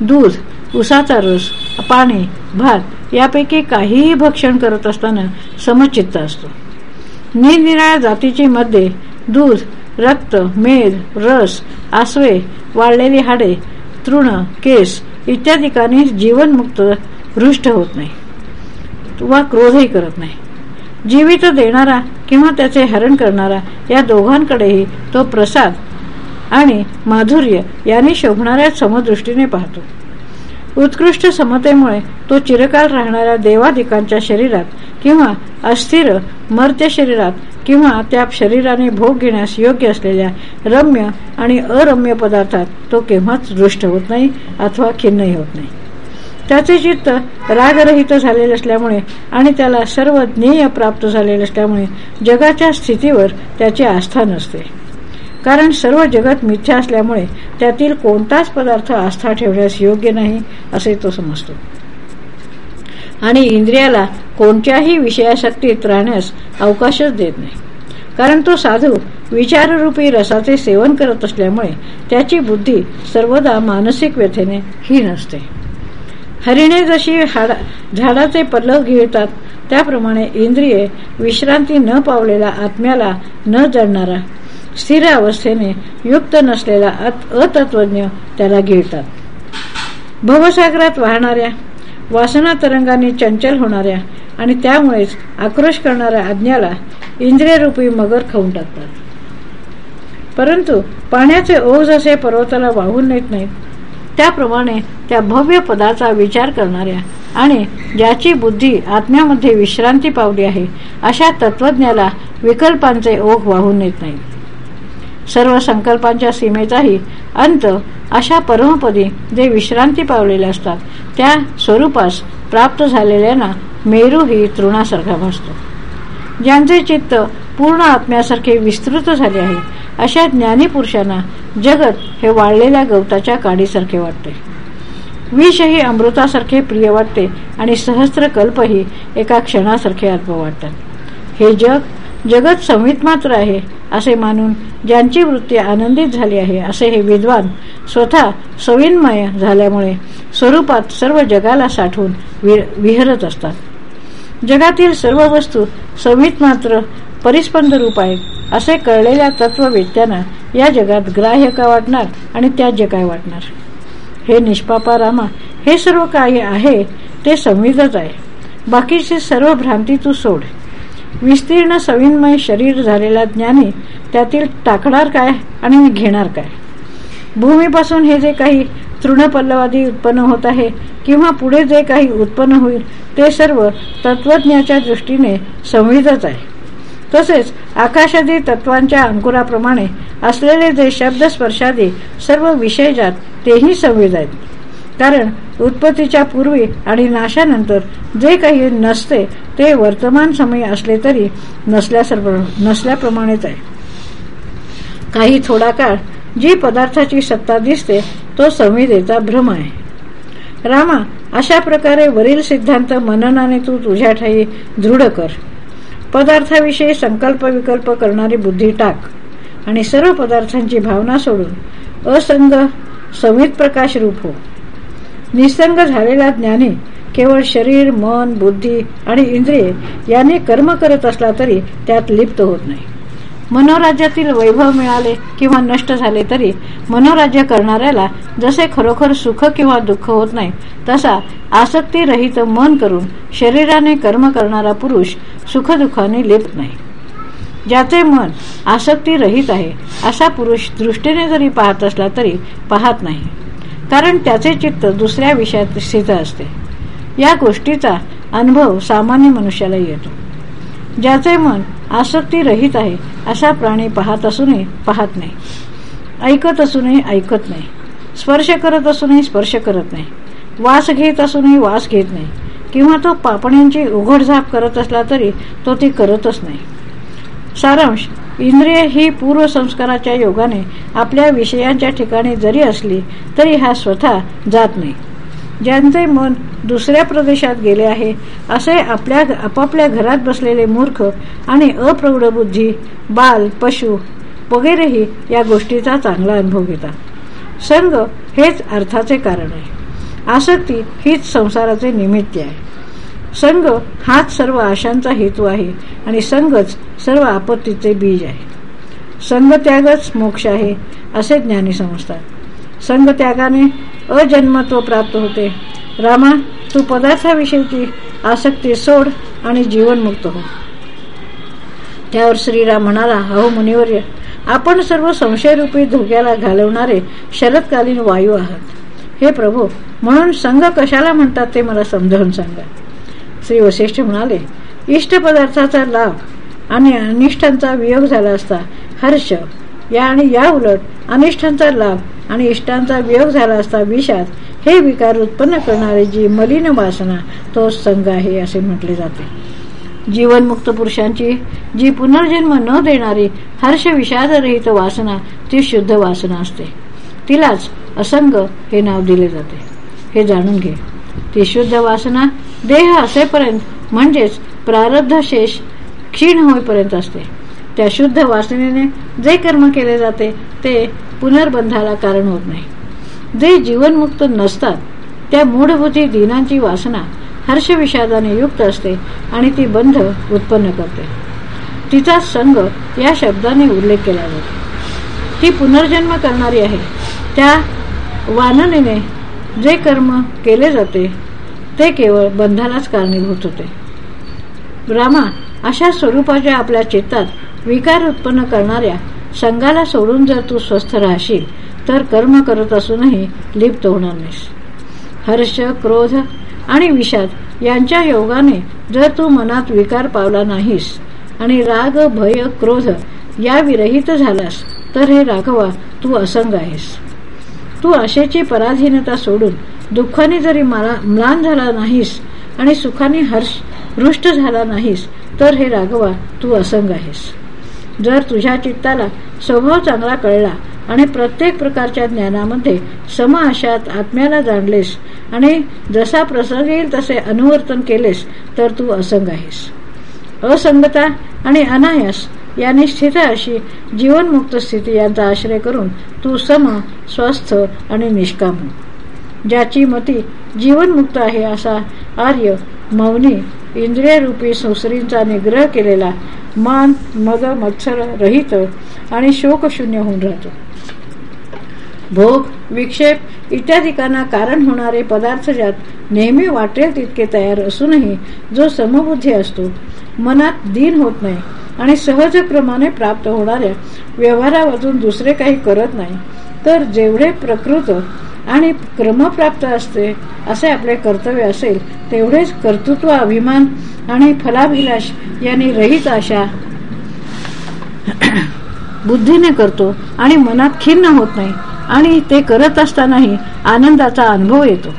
दूध उसाचा रस पाणी भात यापैकी काहीही भक्षण करत असताना समचित्त असतो. निरनिराळ्या जातीची मध्ये दूध रक्त मेद रस आसवे वाळलेली हाडे तृण केस इत्यादी जीवनमुक्त हृष्ट होत नाही वा क्रोधही करत नाही. जीवित देणारा किंवा त्याचे हरण करणारा या दोघांकडेही तो प्रसाद आणि माधुर्य यांनी शोभणाऱ्या समदृष्टीने पाहतो. उत्कृष्ट समतेमुळे तो चिरकाल राहणाऱ्या देवादिकांच्या शरीरात किंवा अस्थिर मर्त्य शरीरात किंवा त्या शरीराने भोग घेण्यास योग्य असलेल्या रम्य आणि अरम्य पदार्थात तो केव्हाच दृष्ट होत नाही अथवा खिन्नही होत नाही. त्याचे चित्त रागरहित झालेले असल्यामुळे आणि त्याला सर्व ज्ञेय प्राप्त झालेले असल्यामुळे जगाच्या स्थितीवर त्याची आस्था नसते. कारण सर्व जगत मिथ्या असल्यामुळे त्यातील कोणताच पदार्थ आस्था ठेवण्यास योग्य नाही असे तो समजतो. आणि इंद्रियाला कोणत्याही विषयाशक्तीत राहण्यास अवकाशच देत नाही. कारण तो साधू विचाररूपी रसाचे सेवन करत असल्यामुळे त्याची बुद्धी सर्वदा मानसिक व्यथेने हीन असते. हरिणे जशी झाडाचे पल्लव गिळतात त्याप्रमाणे इंद्रिये विश्रांती न पावलेला आत्म्याला न जडणारा स्थिर अवस्थेने युक्त नसलेला अतत्वज्ञ त्याला गिळतात. भवसागरात वाहणाऱ्या वासना तरंगाने चंचल होणाऱ्या आणि त्यामुळेच आक्रोश करणाऱ्या आज्ञाला इंद्रियरूपी मगर खाऊन टाकतात. परंतु पाण्याचे ओझ असे पर्वताला वाहून नेत नाहीत. त्याप्रमाणे त्या भव्य पदाचा विचार करणाऱ्या आणि ज्याची बुद्धी आत्म्यामध्ये विश्रांती पावली आहे अशा तत्वज्ञाला विकल्पांचे ओघ वाहून नेत नाहीत. सर्व संकल्पांच्या सीमेचाही अंत अशा परमपदी जे विश्रांती पावलेले असतात त्या स्वरूपास प्राप्त झालेल्यांना मेरू ही तृणासारखा भासतो. ज्यांचे चित्त पूर्ण आत्म्यासारखे विस्तृत झाले आहे अशा ज्ञानी पुरुषांना जगत हे वाळलेल्या गवताच्या काडीसारखे वाटते. विषही अमृतासारखे प्रिय वाटते आणि सहस्त्र कल्पही एका क्षणासारखे अल्प वाटतात हे जग जगत संवित मात्र आहे असे मानून ज्यांची वृत्ती आनंदित झाली आहे असे हे विद्वान स्वतः सविन्मय झाल्यामुळे स्वरूपात सर्व जगाला साठवून विहरत असतात. जगातील सर्व वस्तू सवित मात्र परिस्पंद रूप आहेत. असे कळलेल्या तत्ववेत्यांना या जगात ग्राह्य का वाटणार आणि त्याज्य काय वाटणार? हे निष्पापा रामा हे सर्व काय आहे ते संविधच आहे. बाकीची सर्व भ्रांती तू सोड. विस्तीर्ण सविन्मय शरीर झालेला ज्ञानी त्यातील टाकणार काय आणि घेणार काय? भूमीपासून हे जे काही तृणपल्लवादी उत्पन्न होत आहे किंवा पुढे जे काही उत्पन्न होईल ते सर्व तत्वज्ञाच्या दृष्टीने संविधच आहे. तसेच आकाशादी तत्वांच्या अंकुराप्रमाणे असलेले जे शब्द स्पर्शादी सर्व विषयजात तेही संविध आहेत. कारण उत्पत्तीच्या पूर्वी आणि नाशानंतर जे काही नसते ते वर्तमान समय असले तरी नसल्याप्रमाणेच आहे. काही थोडा काळ जी पदार्थाची सत्ता दिसते तो संविधेचा भ्रम आहे. रामा अशा प्रकारे वरील सिद्धांत मननाने तू तुझ्या ठाई दृढ कर. पदार्थाविषयी संकल्प विकल्प करणारी बुद्धी टाक आणि सर्व पदार्थांची भावना सोडून असंग संवित प्रकाश रूप हो. निसंग झालेला ज्ञानी केवळ शरीर मन बुद्धी आणि इंद्रिये याने कर्म करत असला तरी त्यात लिप्त होत नाही. मनोराज्यातील वैभव मिळाले किंवा नष्ट झाले तरी मनोराज्य करणाऱ्याला जसे खरोखर सुख किंवा दुःख होत नाही तसा आसक्तीरहित मन करून शरीराने कर्म करणारा पुरुष सुखदुःखाने लिप्त नाही. ज्याचे मन आसक्ती रहित आहे असा पुरुष दृष्टीने जरी पाहत असला तरी पाहत नाही. कारण त्याचे चित्त दुसऱ्या विषयात स्थित असते. या गोष्टीचा अनुभव सामान्य मनुष्याला येतो. ज्याचे मन आसक्ती रहित आहे असा प्राणी पाहत असूनही पाहत नाही. ऐकत असूनही ऐकत नाही. स्पर्श करत असूनही स्पर्श करत नाही. वास घेत असूनही वास घेत नाही. किंवा तो पापण्यांची उघडझाप करत असला तरी तो ती करतच नाही. सारांश इंद्रिय ही पूर्वसंस्काराच्या योगाने आपल्या विषयांच्या ठिकाणी जरी असली तरी हा स्वतः जात नाही. ज्यांचे मन दुसऱ्या प्रदेशात गेले आहे असे आपल्या आपापल्या घरात बसलेले मूर्ख आणि अप्रौढ बुद्धी बाल पशु वगैरेही या गोष्टीचा चांगला अनुभव घेतात. संघ हेच अर्थाचे कारण आहे. आसक्ती हीच संसाराचे निमित्त आहे. संघ हाच सर्व आशांचा हेतू आहे आणि संघच सर्व आपत्तीचे बीज आहे. संघत्यागच मोक्ष आहे असे ज्ञानी समजतात. संघ त्यागाने अजन्मत्व प्राप्त होते. रामा तू पदार्थाविषयीची आसक्ती सोड आणि जीवनमुक्त हो. त्यावर श्रीराम म्हणाला अहो मुनिवर्य आपण सर्व संशयरूपी धोक्याला घालवणारे शरदकालीन वायू आहात. हे प्रभू म्हणून संघ कशाला म्हणतात ते मला समजावून सांगा. श्री वशिष्ठ म्हणाले इष्ट पदार्थाचा लाभ आणि अनिष्ठांचा वियोग झाला असता हर्ष या आणि या उलट अनिष्ठांचा लाभ आणि इष्टांचा वियोग झाला असता विषाद हे विकार उत्पन्न करणारी जी मलिन वासना तो संघ आहे असे म्हटले जाते. जीवनमुक्त पुरुषांची जी पुनर्जन्म न देणारी हर्ष विषादरहित वासना ती शुद्ध वासना असते. तिलाच असंग हे नाव दिले जाते. हे जाणून घे. ती शुद्ध वासना देह असेपर्यंत म्हणजेच प्रारब्ध शेष क्षीण होईपर्यंत असते. त्या शुद्ध वासनेने जे कर्म केले जाते ते पुनर्बंधाला कारण होत नाही. जे जीवनमुक्त नसतात त्या मूढभूती दिनांची वासना हर्षविषादाने युक्त असते आणि ती बंध उत्पन्न करते. तिचा संघ या शब्दाने उल्लेख केला जातो. ती पुनर्जन्म करणारी आहे. त्या वाननेने जे कर्म केले जाते ते केवळ बंधालाच कारणीभूत होते. रामा अशा स्वरूपाच्या आपल्या चित्तात विकार उत्पन्न करणाऱ्या संघाला सोडून जर तू स्वस्थ राहशील तर कर्म करत असूनही लिप्त होणार नाहीस. हर्ष क्रोध आणि विषाद यांच्या योगाने जर तू मनात विकार पावला नाहीस आणि राग भय क्रोध या विरहित झालास तर हे राघवा तू असंग आहेस. तू आशेची पराधीनता सोडून दुःखाने जरी मला म्लान झाला नाहीस आणि सुखाने हर्ष रुष्ट झाला नाहीस तर हे राघवा तू असंग आहेस. जर तुझ्या चित्ताला स्वभाव चांगला कळला आणि प्रत्येक प्रकारच्या ज्ञानामध्ये सम आशात आत्म्याला जाणलेस आणि जसा प्रसंग येईल तसे अनुवर्तन केलेस तर तू असंग आहेस. असंगता आणि अनायास याने स्थित अशी जीवनमुक्त स्थिती यांचा आश्रय करून तू सम स्वस्थ आणि निष्काम हो. ज्याची मती जीवनमुक्त आहे असा आर्य मौनी इंद्रियरूपी संसरींचा निग्रह केलेला मान मग मत्सर रहित आणि शोकशून्य होऊन राहतो. भोग विक्षेप इत्यादिकांना कारण होणारे पदार्थ ज्यात नेहमी वाटेल तितके तयार असूनही जो समबुद्धी असतो मनात दिन होत नाही आणि सहजक्रमाने प्राप्त होणाऱ्या व्यवहारावरून दुसरे काही करत नाही. तर जेवढे प्रकृत आणि क्रमप्राप्त असते असे आपले कर्तव्य असेल तेवढेच कर्तृत्व अभिमान आणि फलाभिलाष यांनी रहित अशा बुद्धीने करतो आणि मनात खिन्न होत नाही आणि ते करत असतानाही आनंदाचा अनुभव येतो.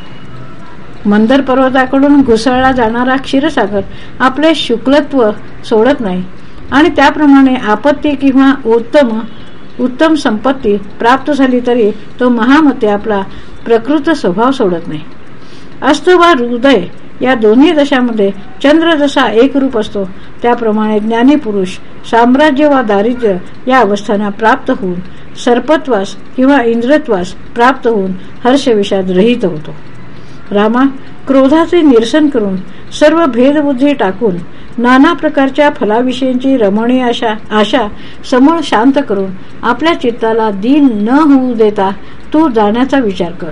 मंदर पर्वताकडून घुसळला जाणारा क्षीरसागर आपले शुक्लत्व सोडत नाही. आणि त्याप्रमाणे आपत्ती किंवा उत्तम उत्तम संपत्ती प्राप्त झाली तरी तो महामते आपला प्रकृत स्वभाव सोडत नाही. अस्त वा हृदय या दोन्ही दशामध्ये चंद्र जसा एक रूप असतो त्याप्रमाणे ज्ञानी पुरुष साम्राज्य वा दारिद्र्य या अवस्थांना प्राप्त होऊन सर्पत्वास किंवा इंद्रत्वास प्राप्त होऊन हर्षविषाद रहित होतो. रामा क्रोधाचे निरसन करून सर्व भेदबुद्धी टाकून नाना प्रकारच्या फलाविषयींची रमणीय आशा आशा समोर शांत करून आपल्या चित्ताला दिन न होऊ देता तू जाण्याचा विचार कर.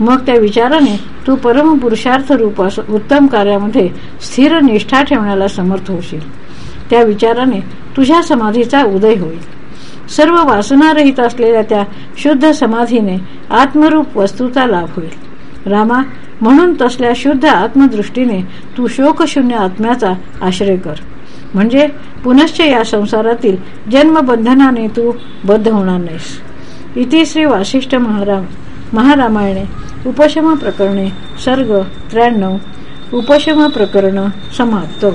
मग त्या विचाराने तू परमपुरुषार्थ रूप उत्तम कार्यामध्ये स्थिर निष्ठा ठेवण्याला समर्थ होशील. त्या विचाराने तुझ्या समाधीचा उदय होईल. सर्व वासनारहित असलेल्या त्या शुद्ध समाधीने आत्मरूप वस्तूचा लाभ होईल. रामा म्हणून तसल्या शुद्ध आत्मदृष्टीने तू शोकशून्य आत्म्याचा आश्रय कर. म्हणजे पुनश्च या संसारातील जन्मबंधनाने तू बद्ध होणार नाहीस. इति श्री वासिष्ठ महाराम महारामायणे उपशम प्रकरणे सर्ग त्र्याण्णव उपशम प्रकरण समाप्त.